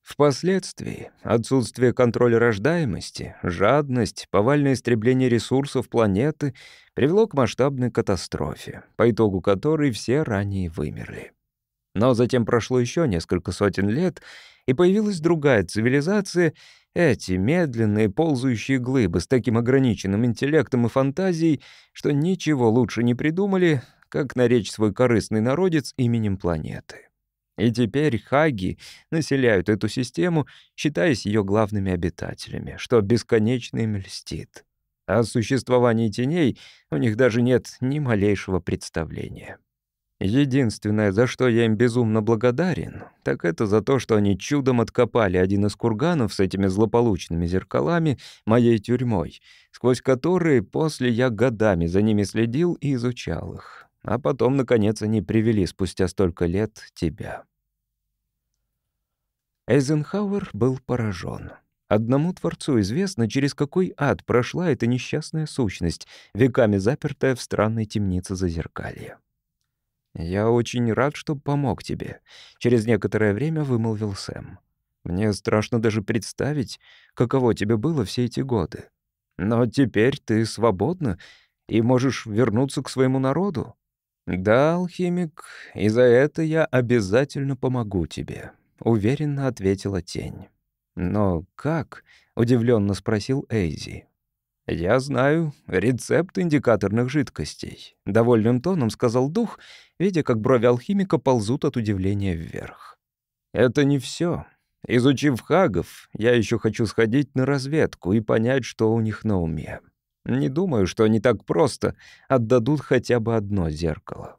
Впоследствии отсутствие контроля рождаемости, жадность, повальное истребление ресурсов планеты привело к масштабной катастрофе, по итогу которой все ранее вымерли. Но затем прошло еще несколько сотен лет, и появилась другая цивилизация, эти медленные ползающие глыбы с таким ограниченным интеллектом и фантазией, что ничего лучше не придумали, как наречь свой корыстный народец именем планеты. И теперь хаги населяют эту систему, считаясь ее главными обитателями, что бесконечно им льстит. О существовании теней у них даже нет ни малейшего представления. Единственное, за что я им безумно благодарен, так это за то, что они чудом откопали один из курганов с этими злополучными зеркалами моей тюрьмой, сквозь которые после я годами за ними следил и изучал их. А потом, наконец, они привели спустя столько лет тебя. Эйзенхауэр был поражен. Одному Творцу известно, через какой ад прошла эта несчастная сущность, веками запертая в странной темнице зазеркалья. «Я очень рад, что помог тебе», — через некоторое время вымолвил Сэм. «Мне страшно даже представить, каково тебе было все эти годы. Но теперь ты свободна и можешь вернуться к своему народу. Да, алхимик, и за это я обязательно помогу тебе. — уверенно ответила тень. «Но как?» — удивленно спросил Эйзи. «Я знаю рецепт индикаторных жидкостей», — довольным тоном сказал дух, видя, как брови алхимика ползут от удивления вверх. «Это не все. Изучив хагов, я еще хочу сходить на разведку и понять, что у них на уме. Не думаю, что они так просто отдадут хотя бы одно зеркало».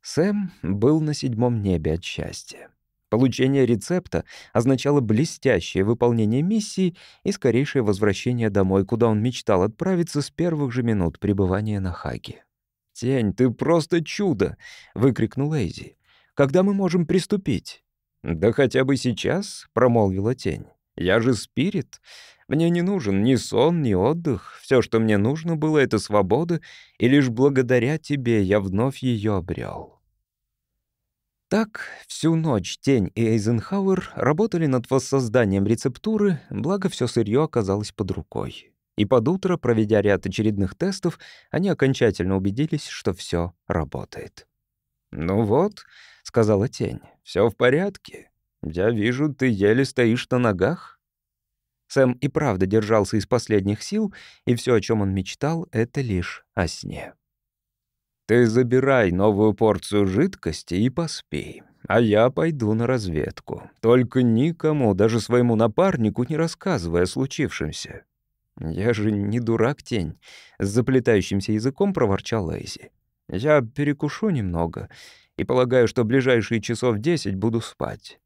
Сэм был на седьмом небе от счастья. Получение рецепта означало блестящее выполнение миссии и скорейшее возвращение домой, куда он мечтал отправиться с первых же минут пребывания на Хаге. «Тень, ты просто чудо!» — выкрикнул Эйзи. «Когда мы можем приступить?» «Да хотя бы сейчас», — промолвила тень. «Я же спирит. Мне не нужен ни сон, ни отдых. Все, что мне нужно было, — это свобода, и лишь благодаря тебе я вновь ее обрел. Так, всю ночь Тень и Эйзенхауэр работали над воссозданием рецептуры, благо все сырье оказалось под рукой. И под утро, проведя ряд очередных тестов, они окончательно убедились, что все работает. «Ну вот», — сказала Тень, — «все в порядке. Я вижу, ты еле стоишь на ногах». Сэм и правда держался из последних сил, и все, о чем он мечтал, — это лишь о сне. Ты забирай новую порцию жидкости и поспей, а я пойду на разведку. Только никому, даже своему напарнику, не рассказывай о случившемся». «Я же не дурак, тень», — с заплетающимся языком проворчал Лейзи. «Я перекушу немного и полагаю, что ближайшие часов десять буду спать».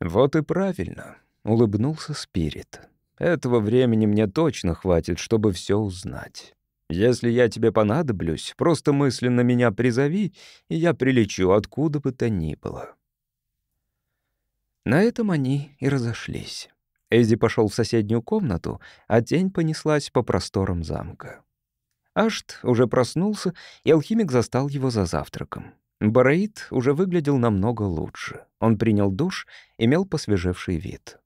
«Вот и правильно», — улыбнулся Спирит. «Этого времени мне точно хватит, чтобы все узнать». Если я тебе понадоблюсь, просто мысленно меня призови, и я прилечу откуда бы то ни было». На этом они и разошлись. Эйзи пошел в соседнюю комнату, а тень понеслась по просторам замка. Ашт уже проснулся, и алхимик застал его за завтраком. Бараид уже выглядел намного лучше. Он принял душ, имел посвежевший вид.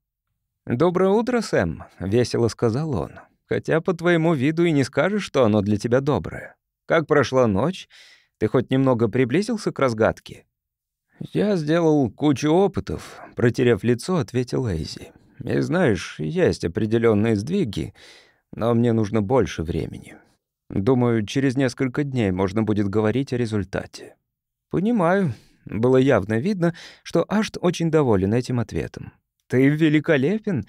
«Доброе утро, Сэм», — весело сказал он. Хотя по твоему виду и не скажешь, что оно для тебя доброе. Как прошла ночь? Ты хоть немного приблизился к разгадке?» «Я сделал кучу опытов», — протерев лицо, ответил Эйзи. «И знаешь, есть определенные сдвиги, но мне нужно больше времени. Думаю, через несколько дней можно будет говорить о результате». «Понимаю». Было явно видно, что Ашт очень доволен этим ответом. «Ты великолепен.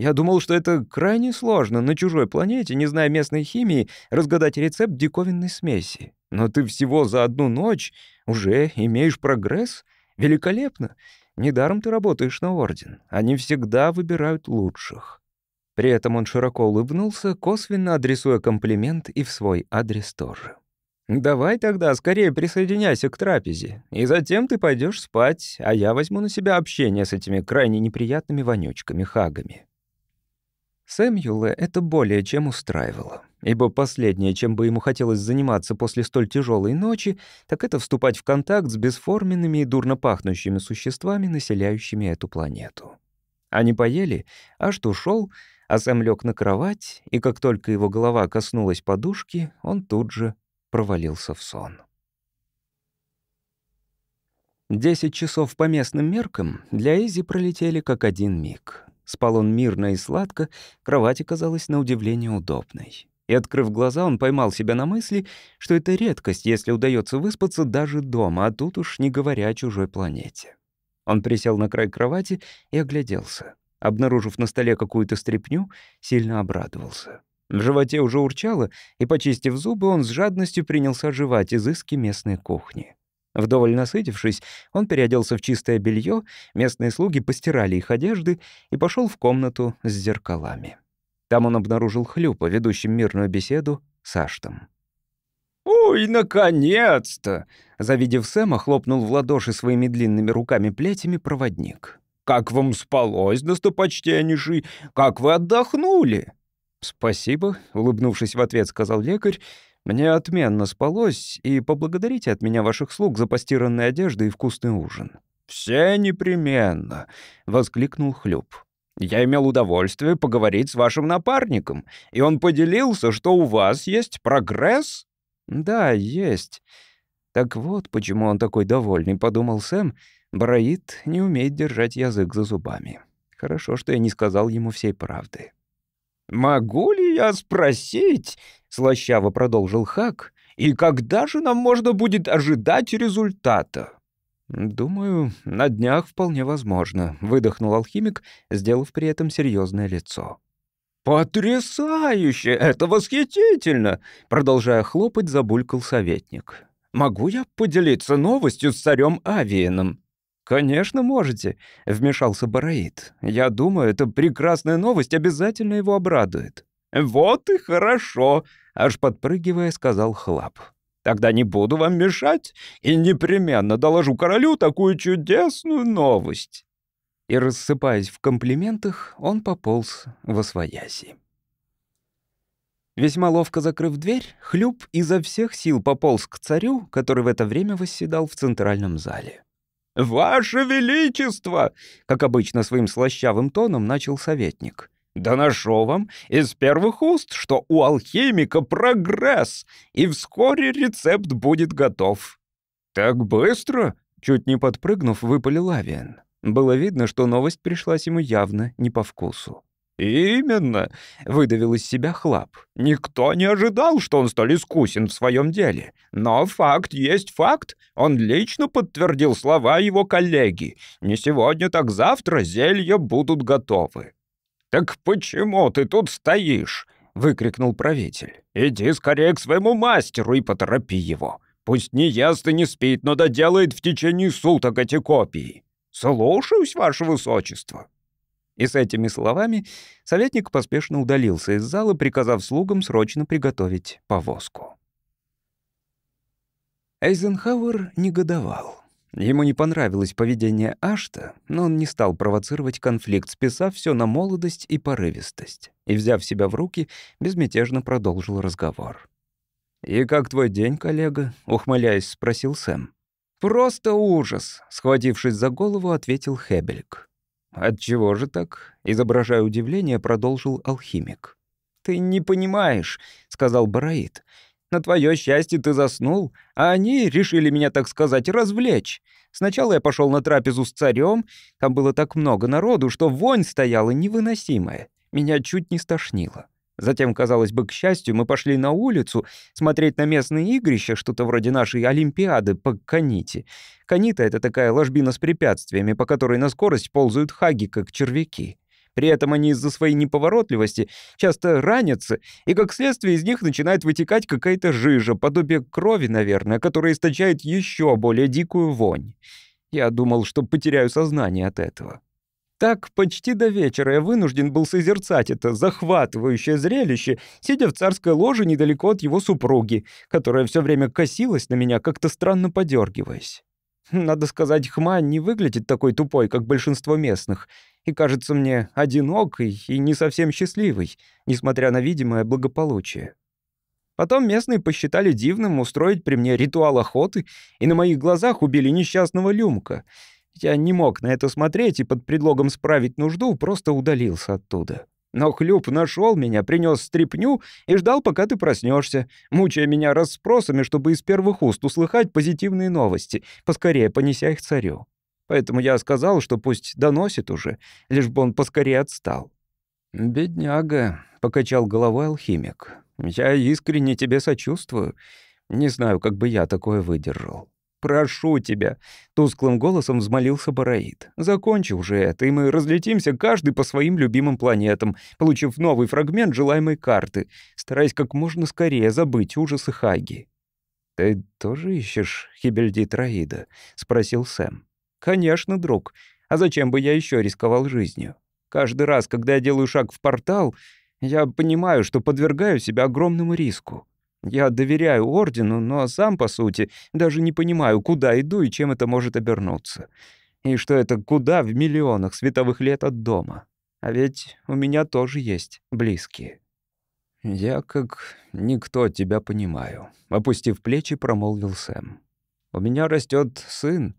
Я думал, что это крайне сложно на чужой планете, не зная местной химии, разгадать рецепт диковинной смеси. Но ты всего за одну ночь уже имеешь прогресс? Великолепно. Недаром ты работаешь на Орден. Они всегда выбирают лучших». При этом он широко улыбнулся, косвенно адресуя комплимент и в свой адрес тоже. «Давай тогда скорее присоединяйся к трапезе, и затем ты пойдешь спать, а я возьму на себя общение с этими крайне неприятными вонючками-хагами». Сэмюэла это более чем устраивало. ибо последнее, чем бы ему хотелось заниматься после столь тяжелой ночи, так это вступать в контакт с бесформенными и дурно пахнущими существами, населяющими эту планету. Они поели, аж ушел, а Сэм лег на кровать, и как только его голова коснулась подушки, он тут же провалился в сон. Десять часов по местным меркам для Изи пролетели как один миг. Спал он мирно и сладко, кровать оказалась на удивление удобной. И, открыв глаза, он поймал себя на мысли, что это редкость, если удается выспаться даже дома, а тут уж не говоря о чужой планете. Он присел на край кровати и огляделся. Обнаружив на столе какую-то стряпню, сильно обрадовался. В животе уже урчало, и, почистив зубы, он с жадностью принялся жевать изыски местной кухни. Вдоволь насытившись, он переоделся в чистое белье, местные слуги постирали их одежды и пошел в комнату с зеркалами. Там он обнаружил Хлюпа, ведущим мирную беседу с Аштом. «Ой, наконец-то!» Завидев Сэма, хлопнул в ладоши своими длинными руками-плетями проводник. «Как вам спалось, достопочтеннейший? Как вы отдохнули?» «Спасибо», — улыбнувшись в ответ, сказал лекарь, мне отменно спалось, и поблагодарите от меня ваших слуг за постиранные одежды и вкусный ужин». «Все непременно», — воскликнул Хлюп. «Я имел удовольствие поговорить с вашим напарником, и он поделился, что у вас есть прогресс?» «Да, есть. Так вот, почему он такой довольный», — подумал Сэм. «Бараид не умеет держать язык за зубами. Хорошо, что я не сказал ему всей правды». «Могу ли я спросить?» — слащаво продолжил Хак. «И когда же нам можно будет ожидать результата?» «Думаю, на днях вполне возможно», — выдохнул алхимик, сделав при этом серьезное лицо. «Потрясающе! Это восхитительно!» Продолжая хлопать, забулькал советник. «Могу я поделиться новостью с царем Авиеном?» «Конечно можете», — вмешался Бараид. «Я думаю, эта прекрасная новость обязательно его обрадует». «Вот и хорошо», — аж подпрыгивая, сказал Хлап. «Тогда не буду вам мешать и непременно доложу королю такую чудесную новость». И, рассыпаясь в комплиментах, он пополз во свояси. Весьма ловко закрыв дверь, Хлюп изо всех сил пополз к царю, который в это время восседал в центральном зале. «Ваше Величество!» — как обычно своим слащавым тоном начал советник. «Доношу вам из первых уст, что у алхимика прогресс, и вскоре рецепт будет готов». «Так быстро?» — чуть не подпрыгнув, выпалил Авиан. Было видно, что новость пришлась ему явно не по вкусу. «Именно», — выдавил из себя Хлап. «Никто не ожидал, что он столь искусен в своем деле. Но факт есть факт. Он лично подтвердил слова его коллеги. Не сегодня, так завтра зелья будут готовы». «Так почему ты тут стоишь?» — выкрикнул правитель. «Иди скорее к своему мастеру и поторопи его. Пусть не ест и не спит, но доделает в течение суток эти копии. Слушаюсь, ваше высочество». И с этими словами советник поспешно удалился из зала, приказав слугам срочно приготовить повозку. Эйзенхауэр негодовал. Ему не понравилось поведение Ашта, но он не стал провоцировать конфликт, списав все на молодость и порывистость. И, взяв себя в руки, безмятежно продолжил разговор. «И как твой день, коллега?» — ухмыляясь, спросил Сэм. «Просто ужас!» — схватившись за голову, ответил Хебельк. «Отчего же так?» — изображая удивление, продолжил алхимик. «Ты не понимаешь», — сказал Бараид. «На твое счастье ты заснул, а они решили меня, так сказать, развлечь. Сначала я пошел на трапезу с царем, там было так много народу, что вонь стояла невыносимая. Меня чуть не стошнило. Затем, казалось бы, к счастью, мы пошли на улицу смотреть на местные игрища, что-то вроде нашей Олимпиады по каните. Канита — это такая ложбина с препятствиями, по которой на скорость ползают хаги, как червяки. При этом они из-за своей неповоротливости часто ранятся, и как следствие из них начинает вытекать какая-то жижа, подобие крови, наверное, которая источает еще более дикую вонь. Я думал, что потеряю сознание от этого. Так почти до вечера я вынужден был созерцать это захватывающее зрелище, сидя в царской ложе недалеко от его супруги, которая все время косилась на меня, как-то странно подергиваясь. Надо сказать, Хма не выглядит такой тупой, как большинство местных, и кажется мне одинокой и не совсем счастливой, несмотря на видимое благополучие. Потом местные посчитали дивным устроить при мне ритуал охоты и на моих глазах убили несчастного Люмка. Я не мог на это смотреть и под предлогом справить нужду просто удалился оттуда. Но Хлюп нашел меня, принес стряпню и ждал, пока ты проснешься, мучая меня расспросами, чтобы из первых уст услыхать позитивные новости, поскорее понеся их царю. Поэтому я сказал, что пусть доносит уже, лишь бы он поскорее отстал. «Бедняга», — покачал головой алхимик. «Я искренне тебе сочувствую. Не знаю, как бы я такое выдержал». «Прошу тебя», — тусклым голосом взмолился Бараид. «Закончи уже это, и мы разлетимся каждый по своим любимым планетам, получив новый фрагмент желаемой карты, стараясь как можно скорее забыть ужасы Хаги». «Ты тоже ищешь Хибельдит Раида?» — спросил Сэм. «Конечно, друг. А зачем бы я еще рисковал жизнью? Каждый раз, когда я делаю шаг в портал, я понимаю, что подвергаю себя огромному риску. Я доверяю Ордену, но сам, по сути, даже не понимаю, куда иду и чем это может обернуться. И что это куда в миллионах световых лет от дома. А ведь у меня тоже есть близкие. «Я как никто тебя понимаю», — опустив плечи, промолвил Сэм. «У меня растет сын,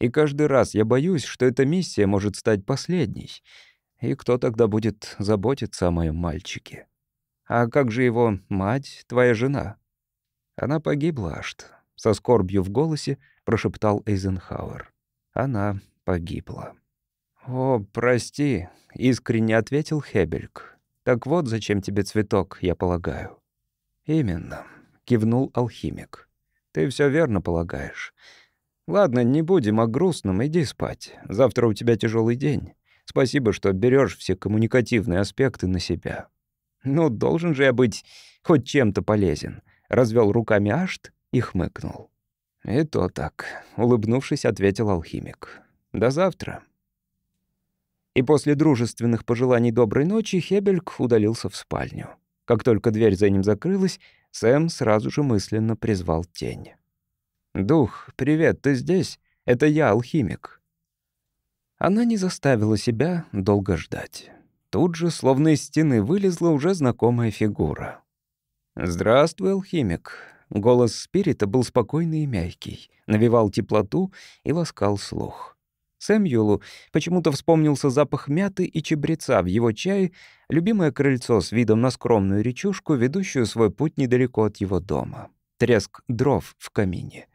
и каждый раз я боюсь, что эта миссия может стать последней. И кто тогда будет заботиться о моем мальчике?» «А как же его мать, твоя жена?» «Она погибла, Ашт», — со скорбью в голосе прошептал Эйзенхауэр. «Она погибла». «О, прости», — искренне ответил Хебельк. «Так вот, зачем тебе цветок, я полагаю». «Именно», — кивнул алхимик. «Ты все верно полагаешь. Ладно, не будем о грустном, иди спать. Завтра у тебя тяжелый день. Спасибо, что берешь все коммуникативные аспекты на себя». «Ну, должен же я быть хоть чем-то полезен», — развел руками Ашт и хмыкнул. «И то так», — улыбнувшись, ответил алхимик. «До завтра». И после дружественных пожеланий доброй ночи Хебельк удалился в спальню. Как только дверь за ним закрылась, Сэм сразу же мысленно призвал тень. «Дух, привет, ты здесь? Это я, алхимик». Она не заставила себя долго ждать. Тут же, словно из стены, вылезла уже знакомая фигура. «Здравствуй, алхимик». Голос спирита был спокойный и мягкий, навевал теплоту и ласкал слух. Сэмюлу почему-то вспомнился запах мяты и чебреца в его чае, любимое крыльцо с видом на скромную речушку, ведущую свой путь недалеко от его дома. Треск дров в камине.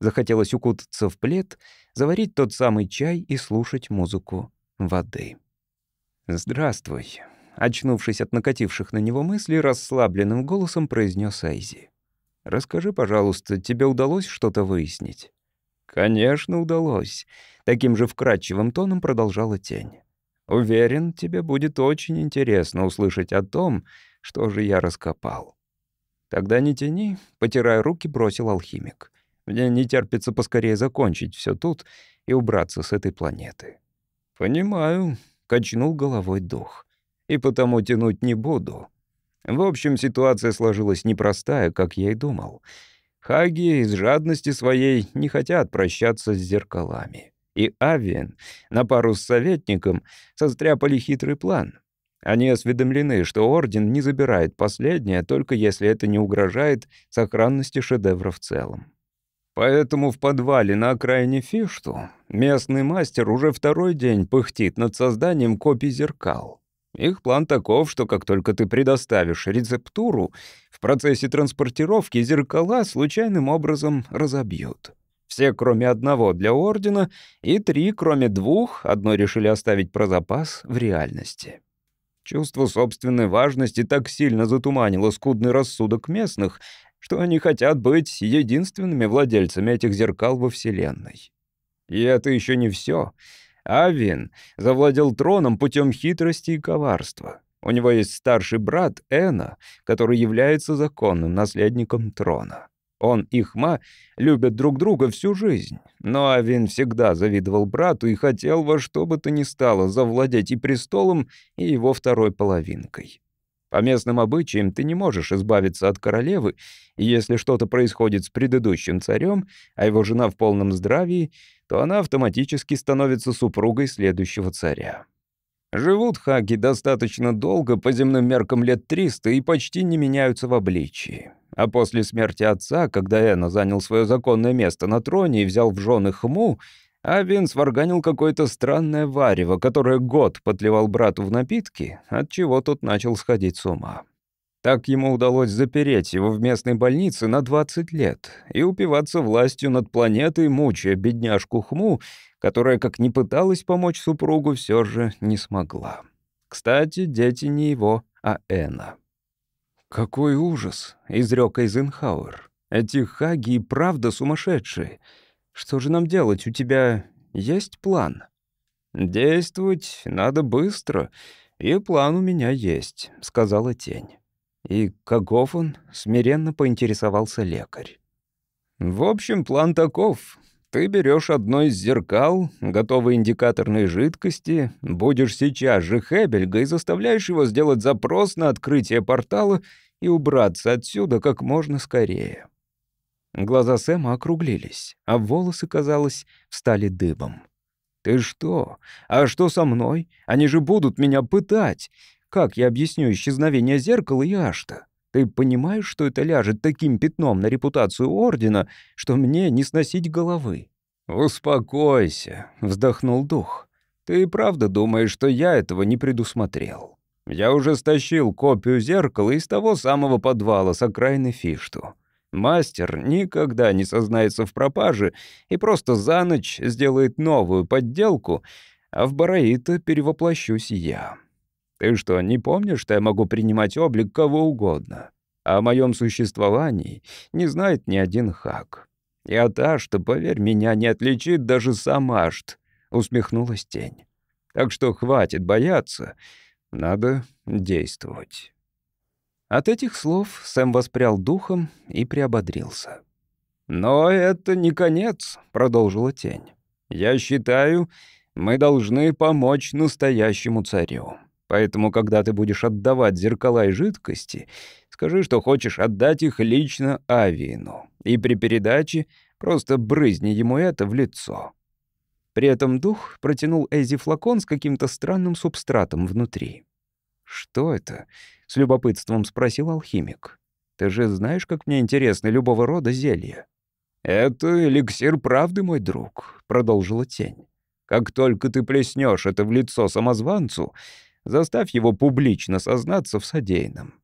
Захотелось укутаться в плед, заварить тот самый чай и слушать музыку воды. «Здравствуй», — очнувшись от накативших на него мыслей, расслабленным голосом произнес Айзи. «Расскажи, пожалуйста, тебе удалось что-то выяснить?» «Конечно, удалось», — таким же вкрадчивым тоном продолжала тень. «Уверен, тебе будет очень интересно услышать о том, что же я раскопал». «Тогда не тяни», — потирая руки, бросил алхимик. «Мне не терпится поскорее закончить все тут и убраться с этой планеты». «Понимаю», — качнул головой дух. «И потому тянуть не буду. В общем, ситуация сложилась непростая, как я и думал. Хаги из жадности своей не хотят прощаться с зеркалами. И Авиен на пару с советником состряпали хитрый план. Они осведомлены, что Орден не забирает последнее, только если это не угрожает сохранности шедевра в целом. Поэтому в подвале на окраине Фишту местный мастер уже второй день пыхтит над созданием копий зеркал. Их план таков, что как только ты предоставишь рецептуру, в процессе транспортировки зеркала случайным образом разобьют. Все, кроме одного для Ордена, и три, кроме двух, одно решили оставить про запас в реальности. Чувство собственной важности так сильно затуманило скудный рассудок местных, что они хотят быть единственными владельцами этих зеркал во Вселенной. И это еще не все. Авин завладел троном путем хитрости и коварства. У него есть старший брат Эна, который является законным наследником трона. Он и Хма любят друг друга всю жизнь, но Авин всегда завидовал брату и хотел во что бы то ни стало завладеть и престолом, и его второй половинкой. По местным обычаям ты не можешь избавиться от королевы, и если что-то происходит с предыдущим царем, а его жена в полном здравии, то она автоматически становится супругой следующего царя. Живут хаги достаточно долго, по земным меркам лет 300, и почти не меняются в обличии. А после смерти отца, когда Эна занял свое законное место на троне и взял в жены хму, Авин сварганил какое-то странное варево, которое год подливал брату в напитки, от чего тот начал сходить с ума. Так ему удалось запереть его в местной больнице на 20 лет и упиваться властью над планетой, мучая бедняжку Хму, которая, как ни пыталась помочь супругу, все же не смогла. Кстати, дети не его, а Эна. «Какой ужас!» — изрёк Эйзенхауэр. «Эти хаги и правда сумасшедшие. Что же нам делать? У тебя есть план?» «Действовать надо быстро, и план у меня есть», — сказала тень. «И каков он?» — смиренно поинтересовался лекарь. «В общем, план таков. Ты берешь одно из зеркал, готовой индикаторной жидкости, будешь сейчас же Хебельга и заставляешь его сделать запрос на открытие портала и убраться отсюда как можно скорее. Глаза Сэма округлились, а волосы, казалось, встали дыбом. «Ты что? А что со мной? Они же будут меня пытать. Как я объясню исчезновение зеркала и Ашта? Ты понимаешь, что это ляжет таким пятном на репутацию Ордена, что мне не сносить головы?» «Успокойся», — вздохнул дух. «Ты и правда думаешь, что я этого не предусмотрел? Я уже стащил копию зеркала из того самого подвала с окраины Фишту. Мастер никогда не сознается в пропаже и просто за ночь сделает новую подделку, а в Бараита перевоплощусь я. Ты что, не помнишь, что я могу принимать облик кого угодно? О моем существовании не знает ни один хак. И от Ашта, поверь, меня не отличит даже сам Ашт», — усмехнулась тень. «Так что хватит бояться, надо действовать». От этих слов Сэм воспрял духом и приободрился. «Но это не конец», — продолжила тень. «Я считаю, мы должны помочь настоящему царю. Поэтому, когда ты будешь отдавать зеркала и жидкости, скажи, что хочешь отдать их лично Авину. И при передаче просто брызни ему это в лицо». При этом дух протянул Эйзи флакон с каким-то странным субстратом внутри. «Что это?» — с любопытством спросил алхимик. «Ты же знаешь, как мне интересны любого рода зелья». «Это эликсир правды, мой друг», — продолжила тень. «Как только ты плеснешь это в лицо самозванцу, Заставь его публично сознаться в содеянном.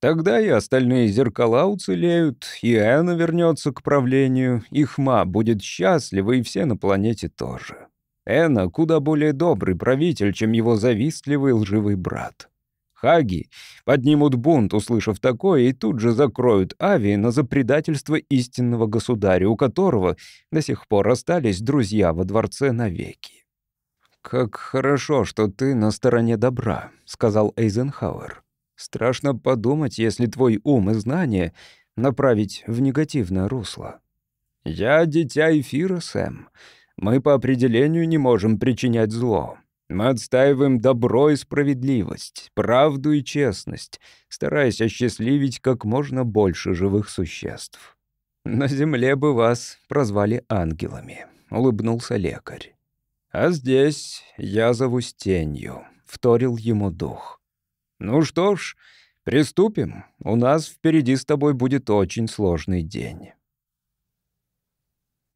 Тогда и остальные зеркала уцелеют, и Эна вернется к правлению, и Хма будет счастлива, и все на планете тоже. Эна куда более добрый правитель, чем его завистливый лживый брат. Хаги поднимут бунт, услышав такое, и тут же закроют Авиена за предательство истинного государя, у которого до сих пор остались друзья во дворце навеки. «Как хорошо, что ты на стороне добра», — сказал Эйзенхауэр. «Страшно подумать, если твой ум и знания направить в негативное русло». «Я дитя эфира, Сэм. Мы по определению не можем причинять зло. Мы отстаиваем добро и справедливость, правду и честность, стараясь осчастливить как можно больше живых существ. На земле бы вас прозвали ангелами», — улыбнулся лекарь. «А здесь я зовусь тенью», — вторил ему дух. «Ну что ж, приступим. У нас впереди с тобой будет очень сложный день».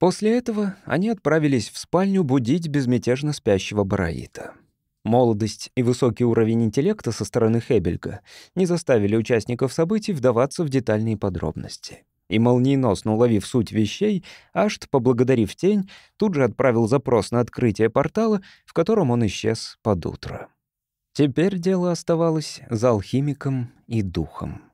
После этого они отправились в спальню будить безмятежно спящего Бараита. Молодость и высокий уровень интеллекта со стороны Хебельга не заставили участников событий вдаваться в детальные подробности и, молниеносно уловив суть вещей, Ашт, поблагодарив тень, тут же отправил запрос на открытие портала, в котором он исчез под утро. Теперь дело оставалось за алхимиком и духом.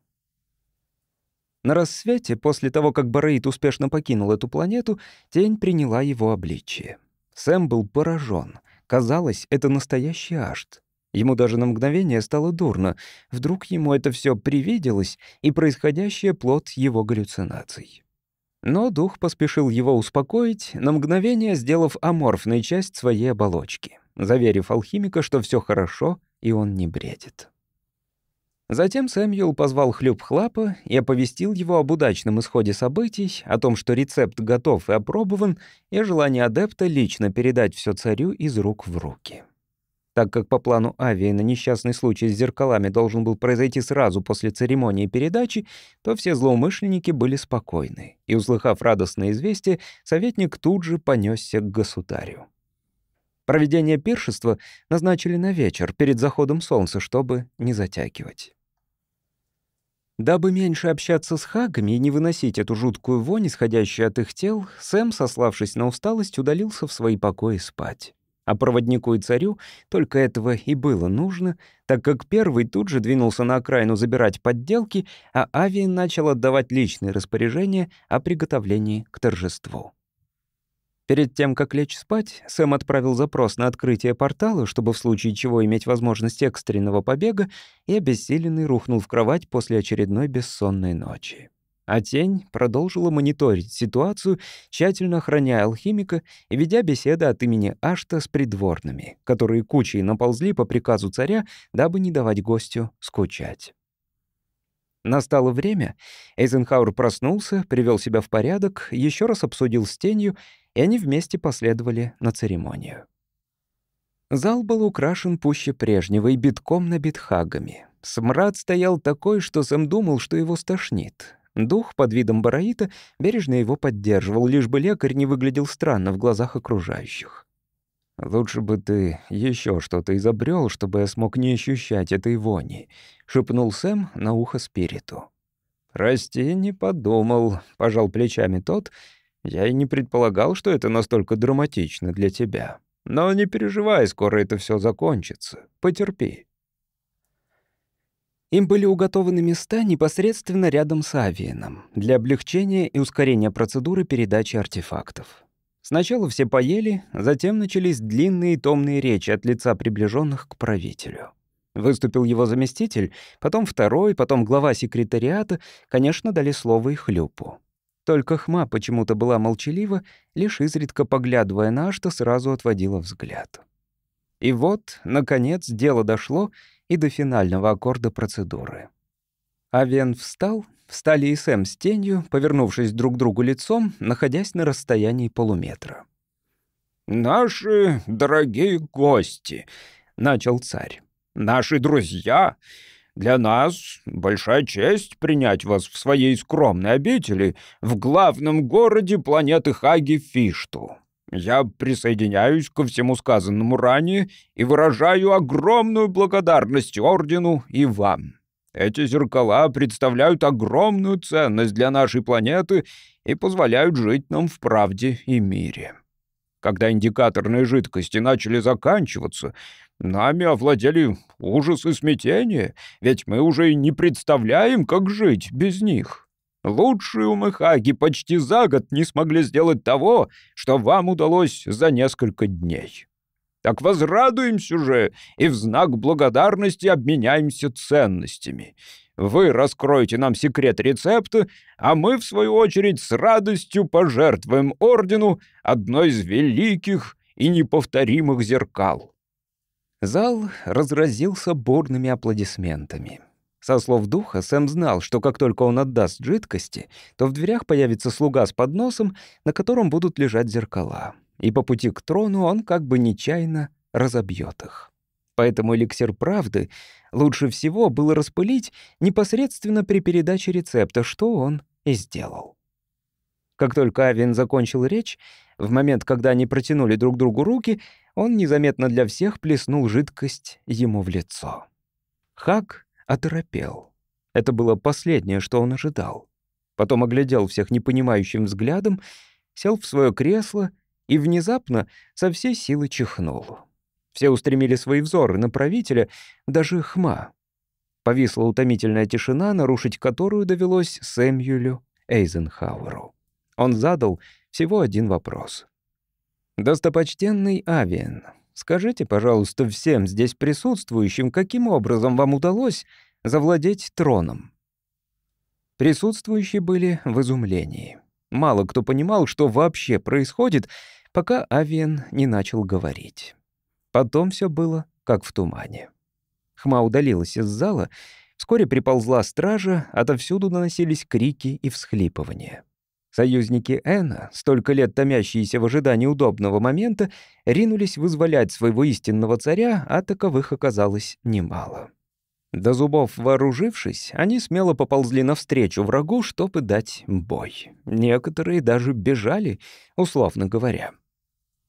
На рассвете, после того, как Бараид успешно покинул эту планету, тень приняла его обличие. Сэм был поражен. Казалось, это настоящий Ашт. Ему даже на мгновение стало дурно. Вдруг ему это все привиделось, и происходящее — плод его галлюцинаций. Но дух поспешил его успокоить, на мгновение сделав аморфной часть своей оболочки, заверив алхимика, что все хорошо, и он не бредит. Затем Сэмюэл позвал Хлюп-Хлапа и оповестил его об удачном исходе событий, о том, что рецепт готов и опробован, и о желании адепта лично передать все царю из рук в руки. Так как по плану Авиена несчастный случай с зеркалами должен был произойти сразу после церемонии передачи, то все злоумышленники были спокойны. И, услыхав радостное известие, советник тут же понесся к государю. Проведение пиршества назначили на вечер, перед заходом солнца, чтобы не затягивать. Дабы меньше общаться с хагами и не выносить эту жуткую вонь, исходящую от их тел, Сэм, сославшись на усталость, удалился в свои покои спать. А проводнику и царю только этого и было нужно, так как первый тут же двинулся на окраину забирать подделки, а Авиен начал отдавать личные распоряжения о приготовлении к торжеству. Перед тем, как лечь спать, Сэм отправил запрос на открытие портала, чтобы в случае чего иметь возможность экстренного побега, и обессиленный рухнул в кровать после очередной бессонной ночи. А тень продолжила мониторить ситуацию, тщательно охраняя алхимика и ведя беседы от имени Ашта с придворными, которые кучей наползли по приказу царя, дабы не давать гостю скучать. Настало время, Эйзенхауэр проснулся, привел себя в порядок, еще раз обсудил с тенью, и они вместе последовали на церемонию. Зал был украшен пуще прежнего и битком набит хагами. Смрад стоял такой, что Сэм думал, что его стошнит. Дух под видом бараита бережно его поддерживал, лишь бы лекарь не выглядел странно в глазах окружающих. «Лучше бы ты еще что-то изобрел, чтобы я смог не ощущать этой вони», — шепнул Сэм на ухо спириту. «Прости, не подумал», — пожал плечами тот. «Я и не предполагал, что это настолько драматично для тебя. Но не переживай, скоро это все закончится. Потерпи». Им были уготованы места непосредственно рядом с Авиеном для облегчения и ускорения процедуры передачи артефактов. Сначала все поели, затем начались длинные томные речи от лица приближенных к правителю. Выступил его заместитель, потом второй, потом глава секретариата, конечно, дали слово и хлюпу. Только Хма почему-то была молчалива, лишь изредка поглядывая на что сразу отводила взгляд. И вот, наконец, дело дошло и до финального аккорда процедуры. Авен встал, встали и Сэм с тенью, повернувшись друг к другу лицом, находясь на расстоянии полуметра. «Наши дорогие гости», — начал царь, — «наши друзья, для нас большая честь принять вас в своей скромной обители в главном городе планеты Хаги Фишту. Я присоединяюсь ко всему сказанному ранее и выражаю огромную благодарность Ордену и вам. Эти зеркала представляют огромную ценность для нашей планеты и позволяют жить нам в правде и мире. Когда индикаторные жидкости начали заканчиваться, нами овладели ужас и смятение, ведь мы уже не представляем, как жить без них. Лучшие умыхаги почти за год не смогли сделать того, что вам удалось за несколько дней. Так возрадуемся же и в знак благодарности обменяемся ценностями. Вы раскроете нам секрет рецепта, а мы, в свою очередь, с радостью пожертвуем ордену одной из великих и неповторимых зеркал». Зал разразился бурными аплодисментами. Со слов духа Сэм знал, что как только он отдаст жидкости, то в дверях появится слуга с подносом, на котором будут лежать зеркала. И по пути к трону он как бы нечаянно разобьет их. Поэтому эликсир правды лучше всего было распылить непосредственно при передаче рецепта, что он и сделал. Как только Авин закончил речь, в момент, когда они протянули друг другу руки, он незаметно для всех плеснул жидкость ему в лицо. Хак оторопел. Это было последнее, что он ожидал. Потом оглядел всех непонимающим взглядом, сел в свое кресло и внезапно со всей силы чихнул. Все устремили свои взоры на правителя, даже Хма. Повисла утомительная тишина, нарушить которую довелось Сэмюэлю Эйзенхауэру. Он задал всего один вопрос. «Достопочтенный Авиен, Скажите, пожалуйста, всем здесь присутствующим, каким образом вам удалось завладеть троном?» Присутствующие были в изумлении. Мало кто понимал, что вообще происходит, пока Авиен не начал говорить. Потом все было как в тумане. Хма удалилась из зала, вскоре приползла стража, отовсюду доносились крики и всхлипывания. Союзники Эна, столько лет томящиеся в ожидании удобного момента, ринулись вызволять своего истинного царя, а таковых оказалось немало. До зубов вооружившись, они смело поползли навстречу врагу, чтобы дать бой. Некоторые даже бежали, условно говоря.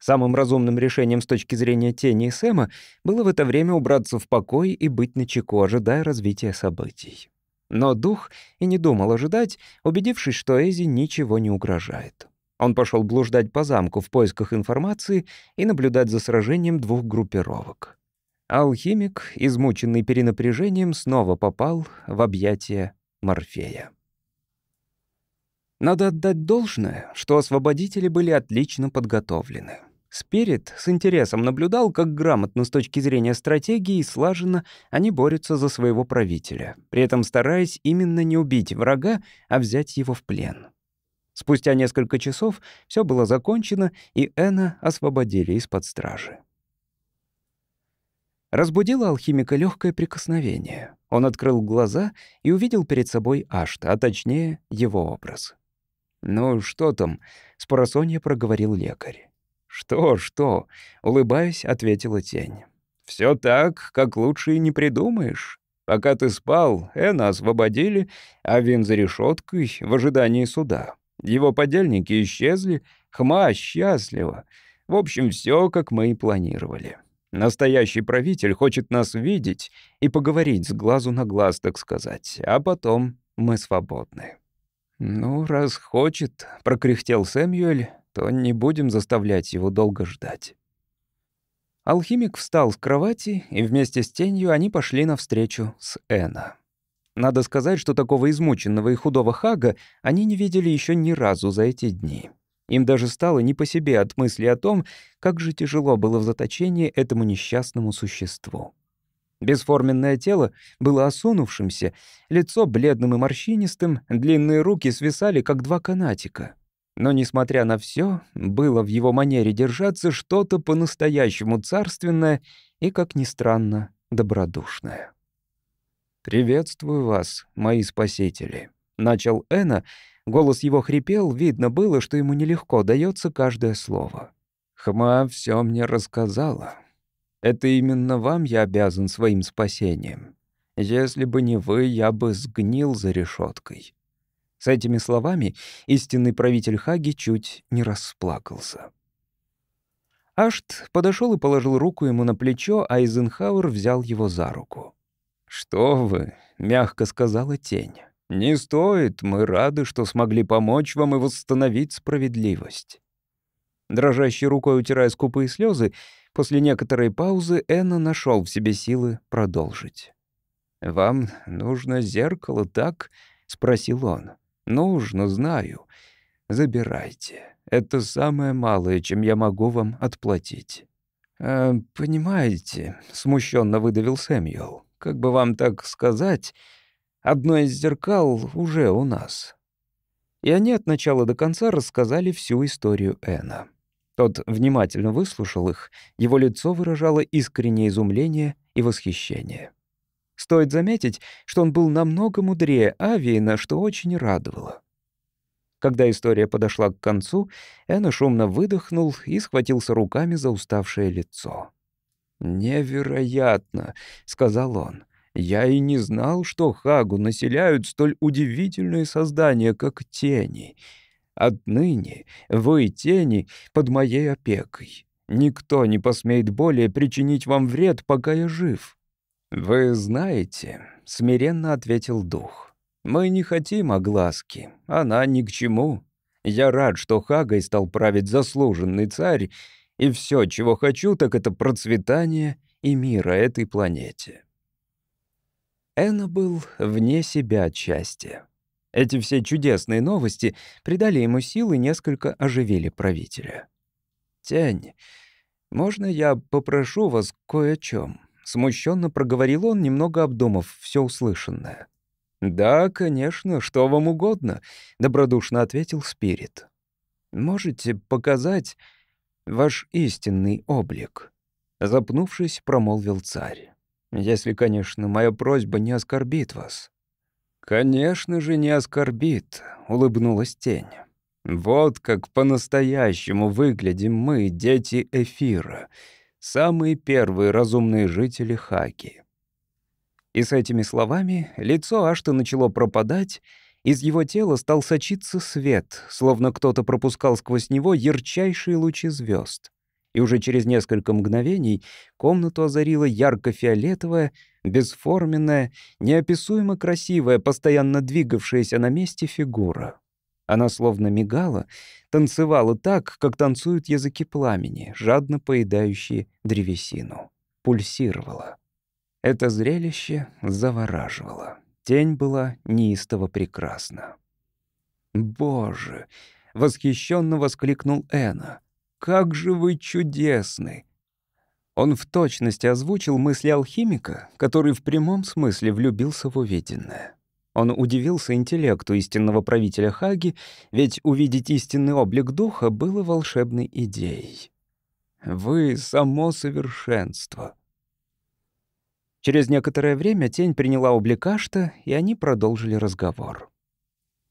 Самым разумным решением с точки зрения Тени и Сэма было в это время убраться в покой и быть начеку, ожидая развития событий. Но дух и не думал ожидать, убедившись, что Эзи ничего не угрожает. Он пошел блуждать по замку в поисках информации и наблюдать за сражением двух группировок. Алхимик, измученный перенапряжением, снова попал в объятия Морфея. Надо отдать должное, что освободители были отлично подготовлены. Спирит с интересом наблюдал, как грамотно с точки зрения стратегии и слаженно они борются за своего правителя, при этом стараясь именно не убить врага, а взять его в плен. Спустя несколько часов все было закончено, и Эна освободили из-под стражи. Разбудило алхимика легкое прикосновение. Он открыл глаза и увидел перед собой Ашта, а точнее его образ. «Ну что там?» — с проговорил лекарь. «Что, что?» — улыбаясь, ответила тень. «Все так, как лучше и не придумаешь. Пока ты спал, Эна освободили, а Вин за решеткой в ожидании суда. Его подельники исчезли, Хма счастлива. В общем, все, как мы и планировали. Настоящий правитель хочет нас видеть и поговорить с глазу на глаз, так сказать, а потом мы свободны». «Ну, раз хочет», — прокряхтел Сэмюэль, то не будем заставлять его долго ждать. Алхимик встал с кровати, и вместе с тенью они пошли навстречу с Эна. Надо сказать, что такого измученного и худого Хага они не видели еще ни разу за эти дни. Им даже стало не по себе от мысли о том, как же тяжело было в заточении этому несчастному существу. Бесформенное тело было осунувшимся, лицо бледным и морщинистым, длинные руки свисали, как два канатика. Но, несмотря на все, было в его манере держаться что-то по-настоящему царственное и, как ни странно, добродушное. «Приветствую вас, мои спасители», — начал Эна. Голос его хрипел, видно было, что ему нелегко дается каждое слово. «Хма все мне рассказала. Это именно вам я обязан своим спасением. Если бы не вы, я бы сгнил за решеткой. С этими словами истинный правитель Хаги чуть не расплакался. Ашт подошел и положил руку ему на плечо, а Эйзенхауэр взял его за руку. «Что вы?» — мягко сказала тень. «Не стоит, мы рады, что смогли помочь вам и восстановить справедливость». Дрожащей рукой утирая скупые слезы, после некоторой паузы Энна нашел в себе силы продолжить. «Вам нужно зеркало, так?» — спросил он. Нужно, знаю. Забирайте. Это самое малое, чем я могу вам отплатить. «Э, «Понимаете», — смущенно выдавил Сэмюэл, «как бы вам так сказать, одно из зеркал уже у нас». И они от начала до конца рассказали всю историю Эна. Тот внимательно выслушал их, его лицо выражало искреннее изумление и восхищение. Стоит заметить, что он был намного мудрее Авиена, что очень радовало. Когда история подошла к концу, Эна шумно выдохнул и схватился руками за уставшее лицо. «Невероятно», — сказал он. «Я и не знал, что Хагу населяют столь удивительные создания, как тени. Отныне вы, тени, под моей опекой. Никто не посмеет более причинить вам вред, пока я жив». «Вы знаете», — смиренно ответил дух, — «мы не хотим огласки, она ни к чему. Я рад, что Хагой стал править заслуженный царь, и все, чего хочу, так это процветание и мира этой планете». Энна был вне себя от счастья. Эти все чудесные новости придали ему силы и несколько оживили правителя. «Тянь, можно я попрошу вас кое о чем? Смущенно проговорил он, немного обдумав все услышанное. «Да, конечно, что вам угодно», — добродушно ответил Спирит. «Можете показать ваш истинный облик?» Запнувшись, промолвил царь. «Если, конечно, моя просьба не оскорбит вас». «Конечно же, не оскорбит», — улыбнулась тень. Вот как по-настоящему выглядим мы, дети Эфира, самые первые разумные жители Хаки. И с этими словами лицо Ашта начало пропадать, из его тела стал сочиться свет, словно кто-то пропускал сквозь него ярчайшие лучи звезд. И уже через несколько мгновений комнату озарила ярко-фиолетовая, бесформенная, неописуемо красивая, постоянно двигавшаяся на месте фигура. Она словно мигала, танцевала так, как танцуют языки пламени, жадно поедающие древесину. Пульсировала. Это зрелище завораживало. Тень была неистово прекрасна. «Боже!» — восхищенно воскликнул Эна. «Как же вы чудесны!» Он в точности озвучил мысли алхимика, который в прямом смысле влюбился в увиденное. Он удивился интеллекту истинного правителя Хаги, ведь увидеть истинный облик духа было волшебной идеей. «Вы — само совершенство», Через некоторое время тень приняла облик Ашта, и они продолжили разговор.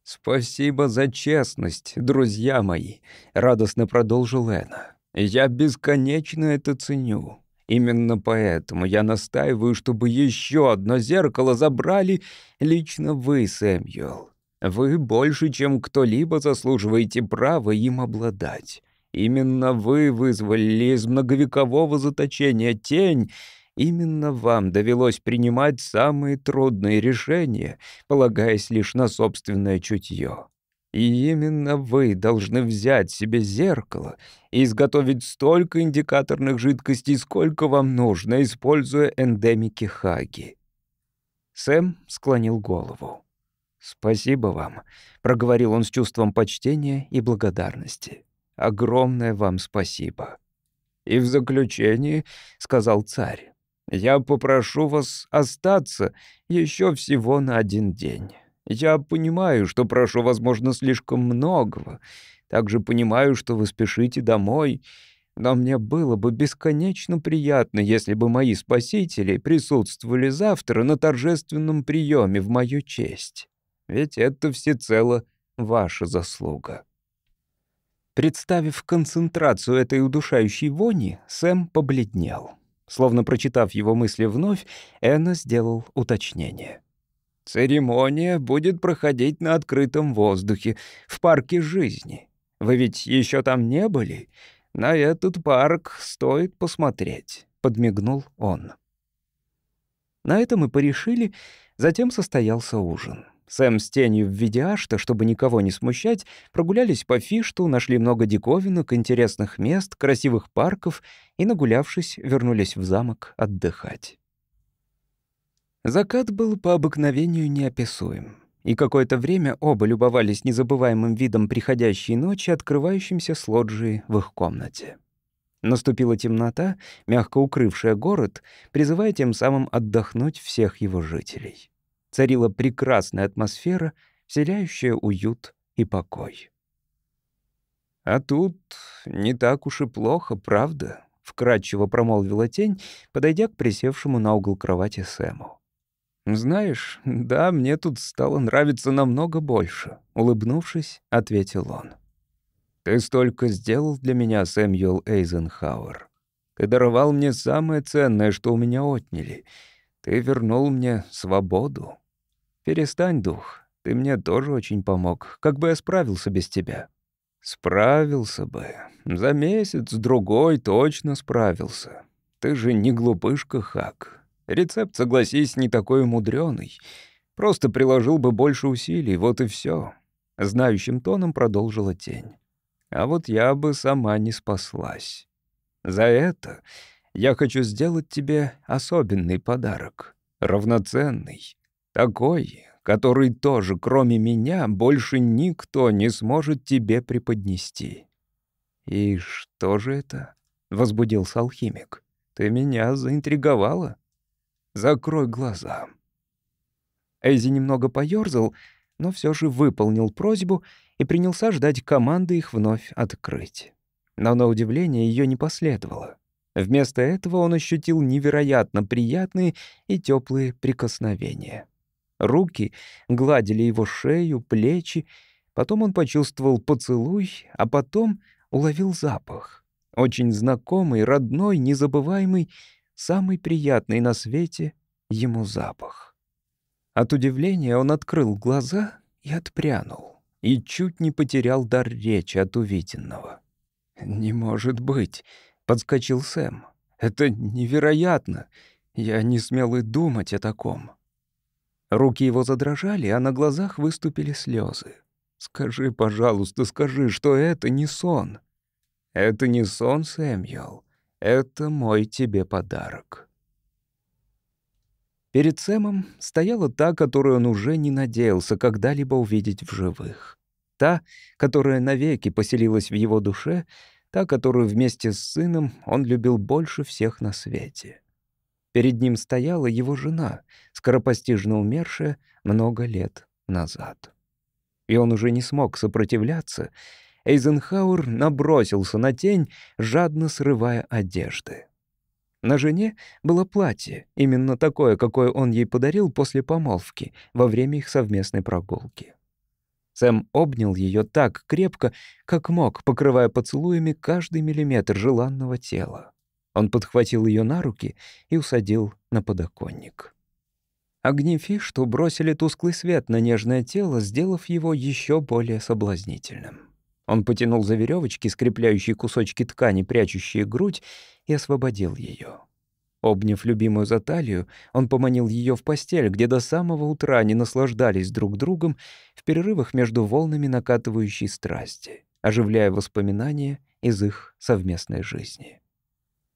«Спасибо за честность, друзья мои», — радостно продолжил Эна. «Я бесконечно это ценю. Именно поэтому я настаиваю, чтобы еще одно зеркало забрали лично вы, Сэмюэл. Вы больше, чем кто-либо заслуживаете права им обладать. Именно вы вызвали из многовекового заточения тень, Именно вам довелось принимать самые трудные решения, полагаясь лишь на собственное чутье. И именно вы должны взять себе зеркало и изготовить столько индикаторных жидкостей, сколько вам нужно, используя эндемики Хаги. Сэм склонил голову. «Спасибо вам», — проговорил он с чувством почтения и благодарности. «Огромное вам спасибо». «И в заключение», — сказал царь, я попрошу вас остаться еще всего на один день. Я понимаю, что прошу, возможно, слишком многого. Также понимаю, что вы спешите домой. Но мне было бы бесконечно приятно, если бы мои спасители присутствовали завтра на торжественном приеме в мою честь. Ведь это всецело ваша заслуга». Представив концентрацию этой удушающей вони, Сэм побледнел. Словно прочитав его мысли вновь, Энна сделал уточнение. «Церемония будет проходить на открытом воздухе, в парке жизни. Вы ведь еще там не были? На этот парк стоит посмотреть», — подмигнул он. На этом мы порешили, затем состоялся ужин. Сэм с тенью в виде ашта, чтобы никого не смущать, прогулялись по Фишту, нашли много диковинок, интересных мест, красивых парков и, нагулявшись, вернулись в замок отдыхать. Закат был по обыкновению неописуем. И какое-то время оба любовались незабываемым видом приходящей ночи, открывающимся с лоджии в их комнате. Наступила темнота, мягко укрывшая город, призывая тем самым отдохнуть всех его жителей. Царила прекрасная атмосфера, вселяющая уют и покой. «А тут не так уж и плохо, правда?» — вкратчиво промолвила тень, подойдя к присевшему на угол кровати Сэму. «Знаешь, да, мне тут стало нравиться намного больше», — улыбнувшись, ответил он. «Ты столько сделал для меня, Сэмюэл Эйзенхауэр. Ты даровал мне самое ценное, что у меня отняли. Ты вернул мне свободу. Перестань, дух. Ты мне тоже очень помог. Как бы я справился без тебя? Справился бы. За месяц-другой точно справился. Ты же не глупышка, Хак. Рецепт, согласись, не такой умудренный. Просто приложил бы больше усилий, вот и все. Знающим тоном продолжила тень. А вот я бы сама не спаслась. За это я хочу сделать тебе особенный подарок. Равноценный. Такой, который тоже, кроме меня, больше никто не сможет тебе преподнести». «И что же это?» — возбудился алхимик. «Ты меня заинтриговала. Закрой глаза». Эйзи немного поёрзал, но все же выполнил просьбу и принялся ждать команды их вновь открыть. Но на удивление ее не последовало. Вместо этого он ощутил невероятно приятные и теплые прикосновения. Руки гладили его шею, плечи, Потом он почувствовал поцелуй, а потом уловил запах. Очень знакомый, родной, незабываемый, самый приятный на свете ему запах. От удивления он открыл глаза и отпрянул, и чуть не потерял дар речи от увиденного. «Не может быть!» — подскочил Сэм. «Это невероятно! Я не смел и думать о таком». Руки его задрожали, а на глазах выступили слезы. «Скажи, пожалуйста, скажи, что это не сон». «Это не сон, Сэмюэл. Это мой тебе подарок». Перед Сэмом стояла та, которую он уже не надеялся когда-либо увидеть в живых. Та, которая навеки поселилась в его душе, та, которую вместе с сыном он любил больше всех на свете. Перед ним стояла его жена, скоропостижно умершая много лет назад. И он уже не смог сопротивляться. Эйзенхауэр набросился на тень, жадно срывая одежды. На жене было платье, именно такое, какое он ей подарил после помолвки, во время их совместной прогулки. Сэм обнял ее так крепко, как мог, покрывая поцелуями каждый миллиметр желанного тела. Он подхватил ее на руки и усадил на подоконник. Огни фишту бросили тусклый свет на нежное тело, сделав его еще более соблазнительным. Он потянул за веревочки, скрепляющие кусочки ткани, прячущие грудь, и освободил ее. Обняв любимую за талию, он поманил ее в постель, где до самого утра они наслаждались друг другом в перерывах между волнами накатывающей страсти, оживляя воспоминания из их совместной жизни.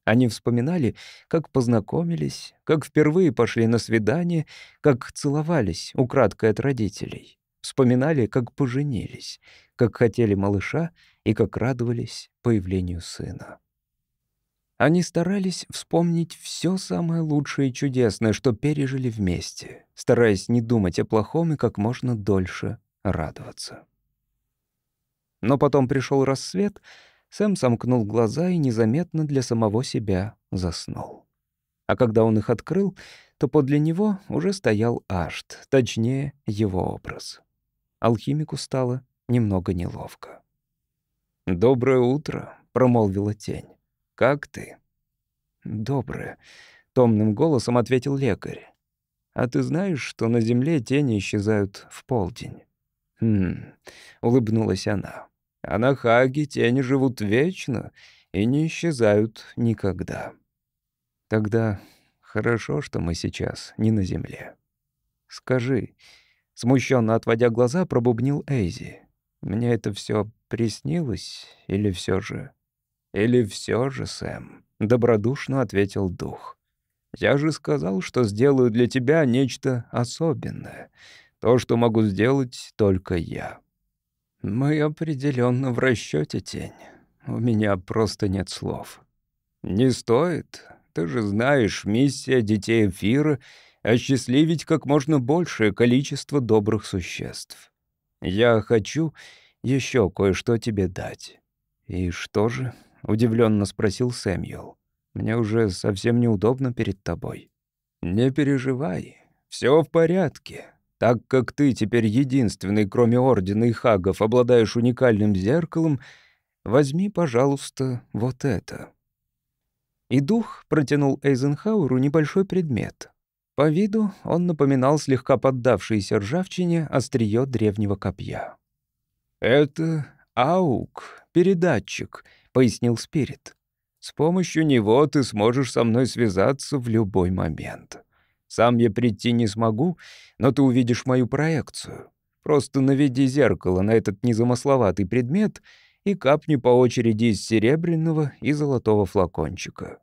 Они вспоминали, как познакомились, как впервые пошли на свидание, как целовались, украдкой от родителей. Вспоминали, как поженились, как хотели малыша и как радовались появлению сына. Они старались вспомнить все самое лучшее и чудесное, что пережили вместе, стараясь не думать о плохом и как можно дольше радоваться. Но потом пришел рассвет — Сэм сомкнул глаза и незаметно для самого себя заснул. А когда он их открыл, то подле него уже стоял Ашт, точнее, его образ. Алхимику стало немного неловко. «Доброе утро», — промолвила тень. «Как ты?» «Доброе», — томным голосом ответил лекарь. «А ты знаешь, что на земле тени исчезают в полдень?» «Хм», — улыбнулась она. А на Хаге тени живут вечно и не исчезают никогда. Тогда хорошо, что мы сейчас не на земле. Скажи, смущенно отводя глаза, пробубнил Эйзи. Мне это все приснилось или все же? Или все же, Сэм? Добродушно ответил дух. Я же сказал, что сделаю для тебя нечто особенное. То, что могу сделать только я. Мы определенно в расчете, тень. У меня просто нет слов. Не стоит. Ты же знаешь, миссия детей эфира — осчастливить как можно большее количество добрых существ. Я хочу еще кое-что тебе дать. И что же? удивленно спросил Сэмюэл. Мне уже совсем неудобно перед тобой. Не переживай, все в порядке. Так как ты теперь единственный, кроме Ордена и Хагов, обладаешь уникальным зеркалом, возьми, пожалуйста, вот это». И дух протянул Эйзенхауэру небольшой предмет. По виду он напоминал слегка поддавшееся ржавчине острие древнего копья. «Это АУК, передатчик», — пояснил Спирит. «С помощью него ты сможешь со мной связаться в любой момент». Сам я прийти не смогу, но ты увидишь мою проекцию. Просто наведи зеркало на этот незамысловатый предмет и капни по очереди из серебряного и золотого флакончика».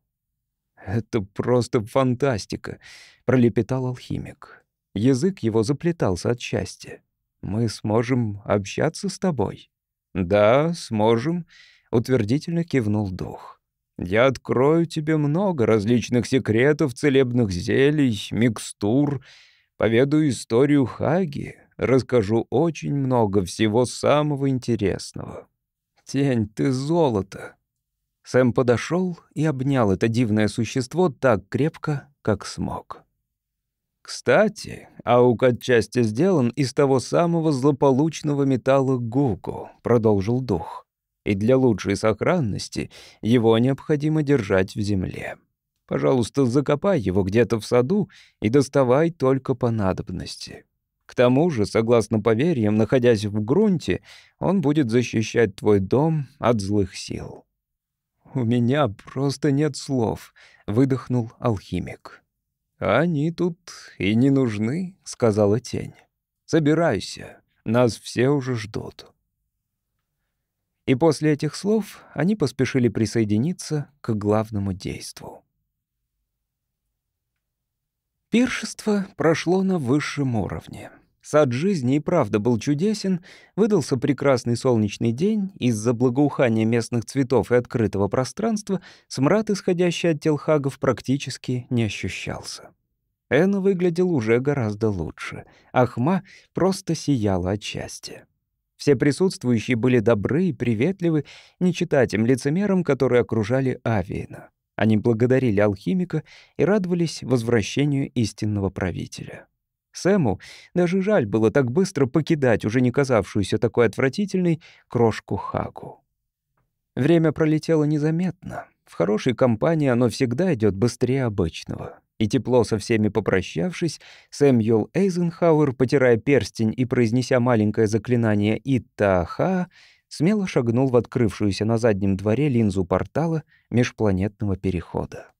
«Это просто фантастика», — пролепетал алхимик. Язык его заплетался от счастья. «Мы сможем общаться с тобой?» «Да, сможем», — утвердительно кивнул дух. Я открою тебе много различных секретов, целебных зелий, микстур, поведаю историю Хаги, расскажу очень много всего самого интересного. Тень, ты золото. Сэм подошел и обнял это дивное существо так крепко, как смог. «Кстати, аук отчасти сделан из того самого злополучного металла гуку», — продолжил дух. «И для лучшей сохранности его необходимо держать в земле. Пожалуйста, закопай его где-то в саду и доставай только по надобности. К тому же, согласно поверьям, находясь в грунте, он будет защищать твой дом от злых сил». «У меня просто нет слов», — выдохнул алхимик. «Они тут и не нужны», — сказала тень. «Собирайся, нас все уже ждут». И после этих слов они поспешили присоединиться к главному действу. Пиршество прошло на высшем уровне. Сад жизни и правда был чудесен, выдался прекрасный солнечный день, из-за благоухания местных цветов и открытого пространства смрад, исходящий от тел хагов, практически не ощущался. Энна выглядел уже гораздо лучше. Ахма просто сияла от счастья. Все присутствующие были добры и приветливы, не читать тем лицемерам, которые окружали Авиена. Они благодарили алхимика и радовались возвращению истинного правителя. Сэму даже жаль было так быстро покидать уже не казавшуюся такой отвратительной крошку Хагу. Время пролетело незаметно. В хорошей компании оно всегда идет быстрее обычного. И тепло со всеми попрощавшись, Сэмюэл Эйзенхауэр, потирая перстень и произнеся маленькое заклинание «Иттаха», смело шагнул в открывшуюся на заднем дворе линзу портала межпланетного перехода.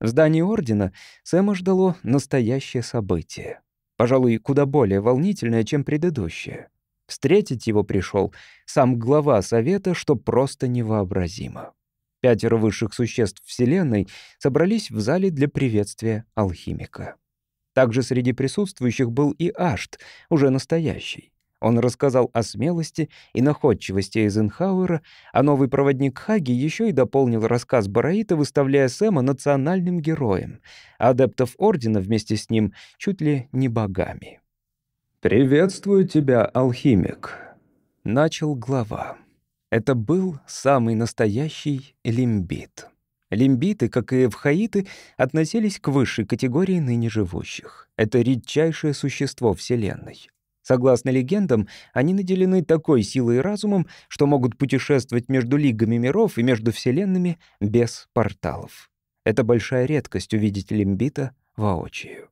В здании Ордена Сэма ждало настоящее событие. Пожалуй, куда более волнительное, чем предыдущее. Встретить его пришел сам глава Совета, что просто невообразимо. Пятеро высших существ Вселенной собрались в зале для приветствия алхимика. Также среди присутствующих был и Ашт, уже настоящий. Он рассказал о смелости и находчивости Эйзенхауэра, а новый проводник Хаги еще и дополнил рассказ Бараита, выставляя Сэма национальным героем, а адептов Ордена вместе с ним чуть ли не богами. «Приветствую тебя, алхимик», — начал глава. Это был самый настоящий лимбит. Лимбиты, как и эвхаиты, относились к высшей категории ныне живущих. Это редчайшее существо Вселенной. Согласно легендам, они наделены такой силой и разумом, что могут путешествовать между лигами миров и между вселенными без порталов. Это большая редкость увидеть лимбита воочию.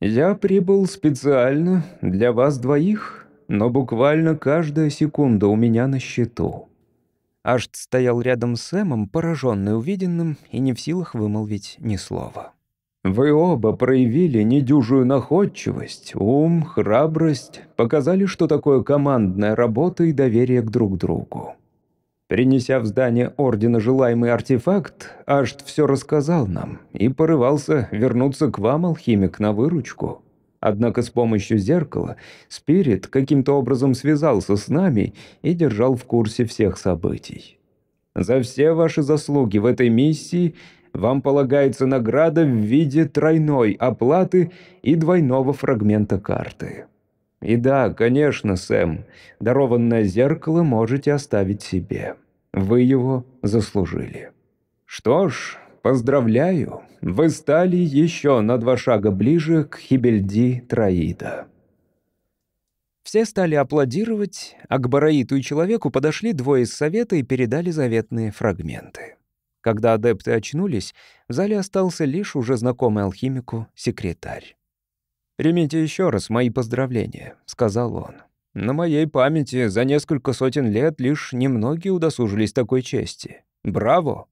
«Я прибыл специально для вас двоих, но буквально каждая секунда у меня на счету». Ашт стоял рядом с Сэмом, пораженный увиденным и не в силах вымолвить ни слова. Вы оба проявили недюжую находчивость, ум, храбрость, показали, что такое командная работа и доверие к друг другу. Принеся в здание Ордена желаемый артефакт, Ашт все рассказал нам и порывался вернуться к вам, алхимик, на выручку. Однако с помощью зеркала Спирит каким-то образом связался с нами и держал в курсе всех событий. За все ваши заслуги в этой миссии – вам полагается награда в виде тройной оплаты и двойного фрагмента карты. И да, конечно, Сэм, дарованное зеркало можете оставить себе. Вы его заслужили. Что ж, поздравляю, вы стали еще на два шага ближе к Хибельди Троида. Все стали аплодировать, а к Бараиту и человеку подошли двое из совета и передали заветные фрагменты. Когда адепты очнулись, в зале остался лишь уже знакомый алхимику секретарь. «Примите еще раз мои поздравления», — сказал он. «На моей памяти за несколько сотен лет лишь немногие удосужились такой чести. Браво!»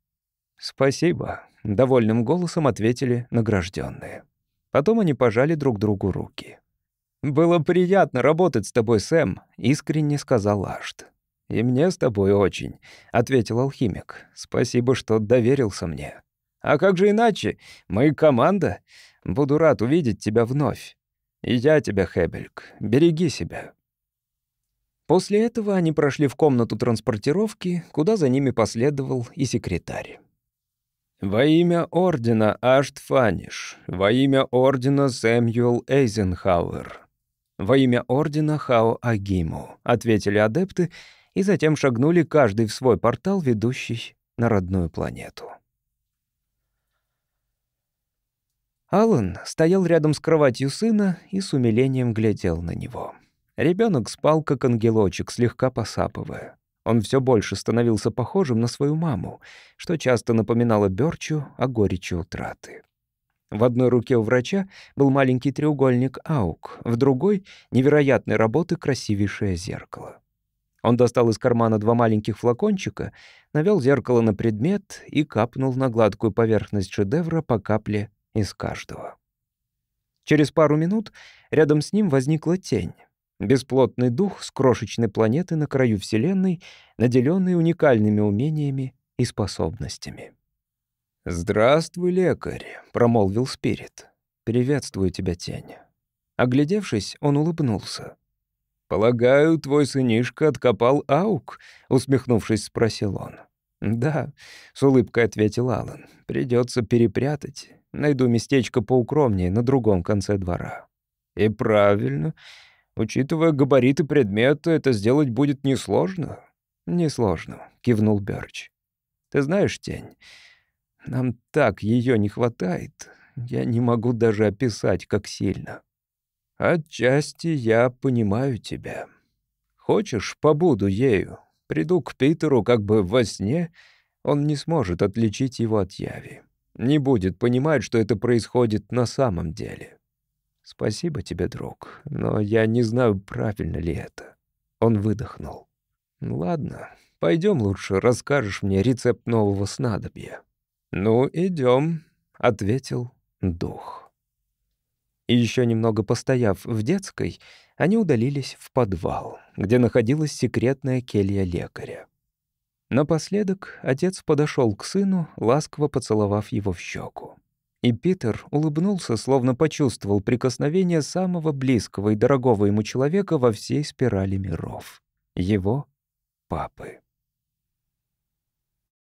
«Спасибо», — довольным голосом ответили награжденные. Потом они пожали друг другу руки. «Было приятно работать с тобой, Сэм», — искренне сказал Ашт. «И мне с тобой очень», — ответил алхимик. «Спасибо, что доверился мне». «А как же иначе? Мы команда. Буду рад увидеть тебя вновь. И я тебя, Хебельк. Береги себя». После этого они прошли в комнату транспортировки, куда за ними последовал и секретарь. «Во имя Ордена Аштфаниш, во имя Ордена Сэмюэл Эйзенхауэр, во имя Ордена Хао Агиму», — ответили адепты, — и затем шагнули каждый в свой портал, ведущий на родную планету. Алан стоял рядом с кроватью сына и с умилением глядел на него. Ребенок спал, как ангелочек, слегка посапывая. Он все больше становился похожим на свою маму, что часто напоминало Бёрчу о горечи утраты. В одной руке у врача был маленький треугольник АУК, в другой — невероятной работы красивейшее зеркало. Он достал из кармана два маленьких флакончика, навел зеркало на предмет и капнул на гладкую поверхность шедевра по капле из каждого. Через пару минут рядом с ним возникла тень. Бесплотный дух с крошечной планеты на краю Вселенной, наделенный уникальными умениями и способностями. «Здравствуй, лекарь», — промолвил Спирит. «Приветствую тебя, тень». Оглядевшись, он улыбнулся. «Полагаю, твой сынишка откопал аук?» — усмехнувшись, спросил он. «Да», — с улыбкой ответил Алан. «Придется перепрятать. Найду местечко поукромнее на другом конце двора». «И правильно. Учитывая габариты предмета, это сделать будет несложно». «Несложно», — кивнул Бёрч. «Ты знаешь, Тень, нам так ее не хватает. Я не могу даже описать, как сильно». Отчасти я понимаю тебя. Хочешь, побуду ею. Приду к Питеру как бы во сне, он не сможет отличить его от яви. Не будет понимать, что это происходит на самом деле. Спасибо тебе, друг, но я не знаю, правильно ли это. Он выдохнул. Ладно, пойдем лучше, расскажешь мне рецепт нового снадобья. Ну, идем, ответил дух. И еще немного постояв в детской, они удалились в подвал, где находилась секретная келья лекаря. Напоследок отец подошел к сыну, ласково поцеловав его в щеку. И Питер улыбнулся, словно почувствовал прикосновение самого близкого и дорогого ему человека во всей спирали миров — его папы.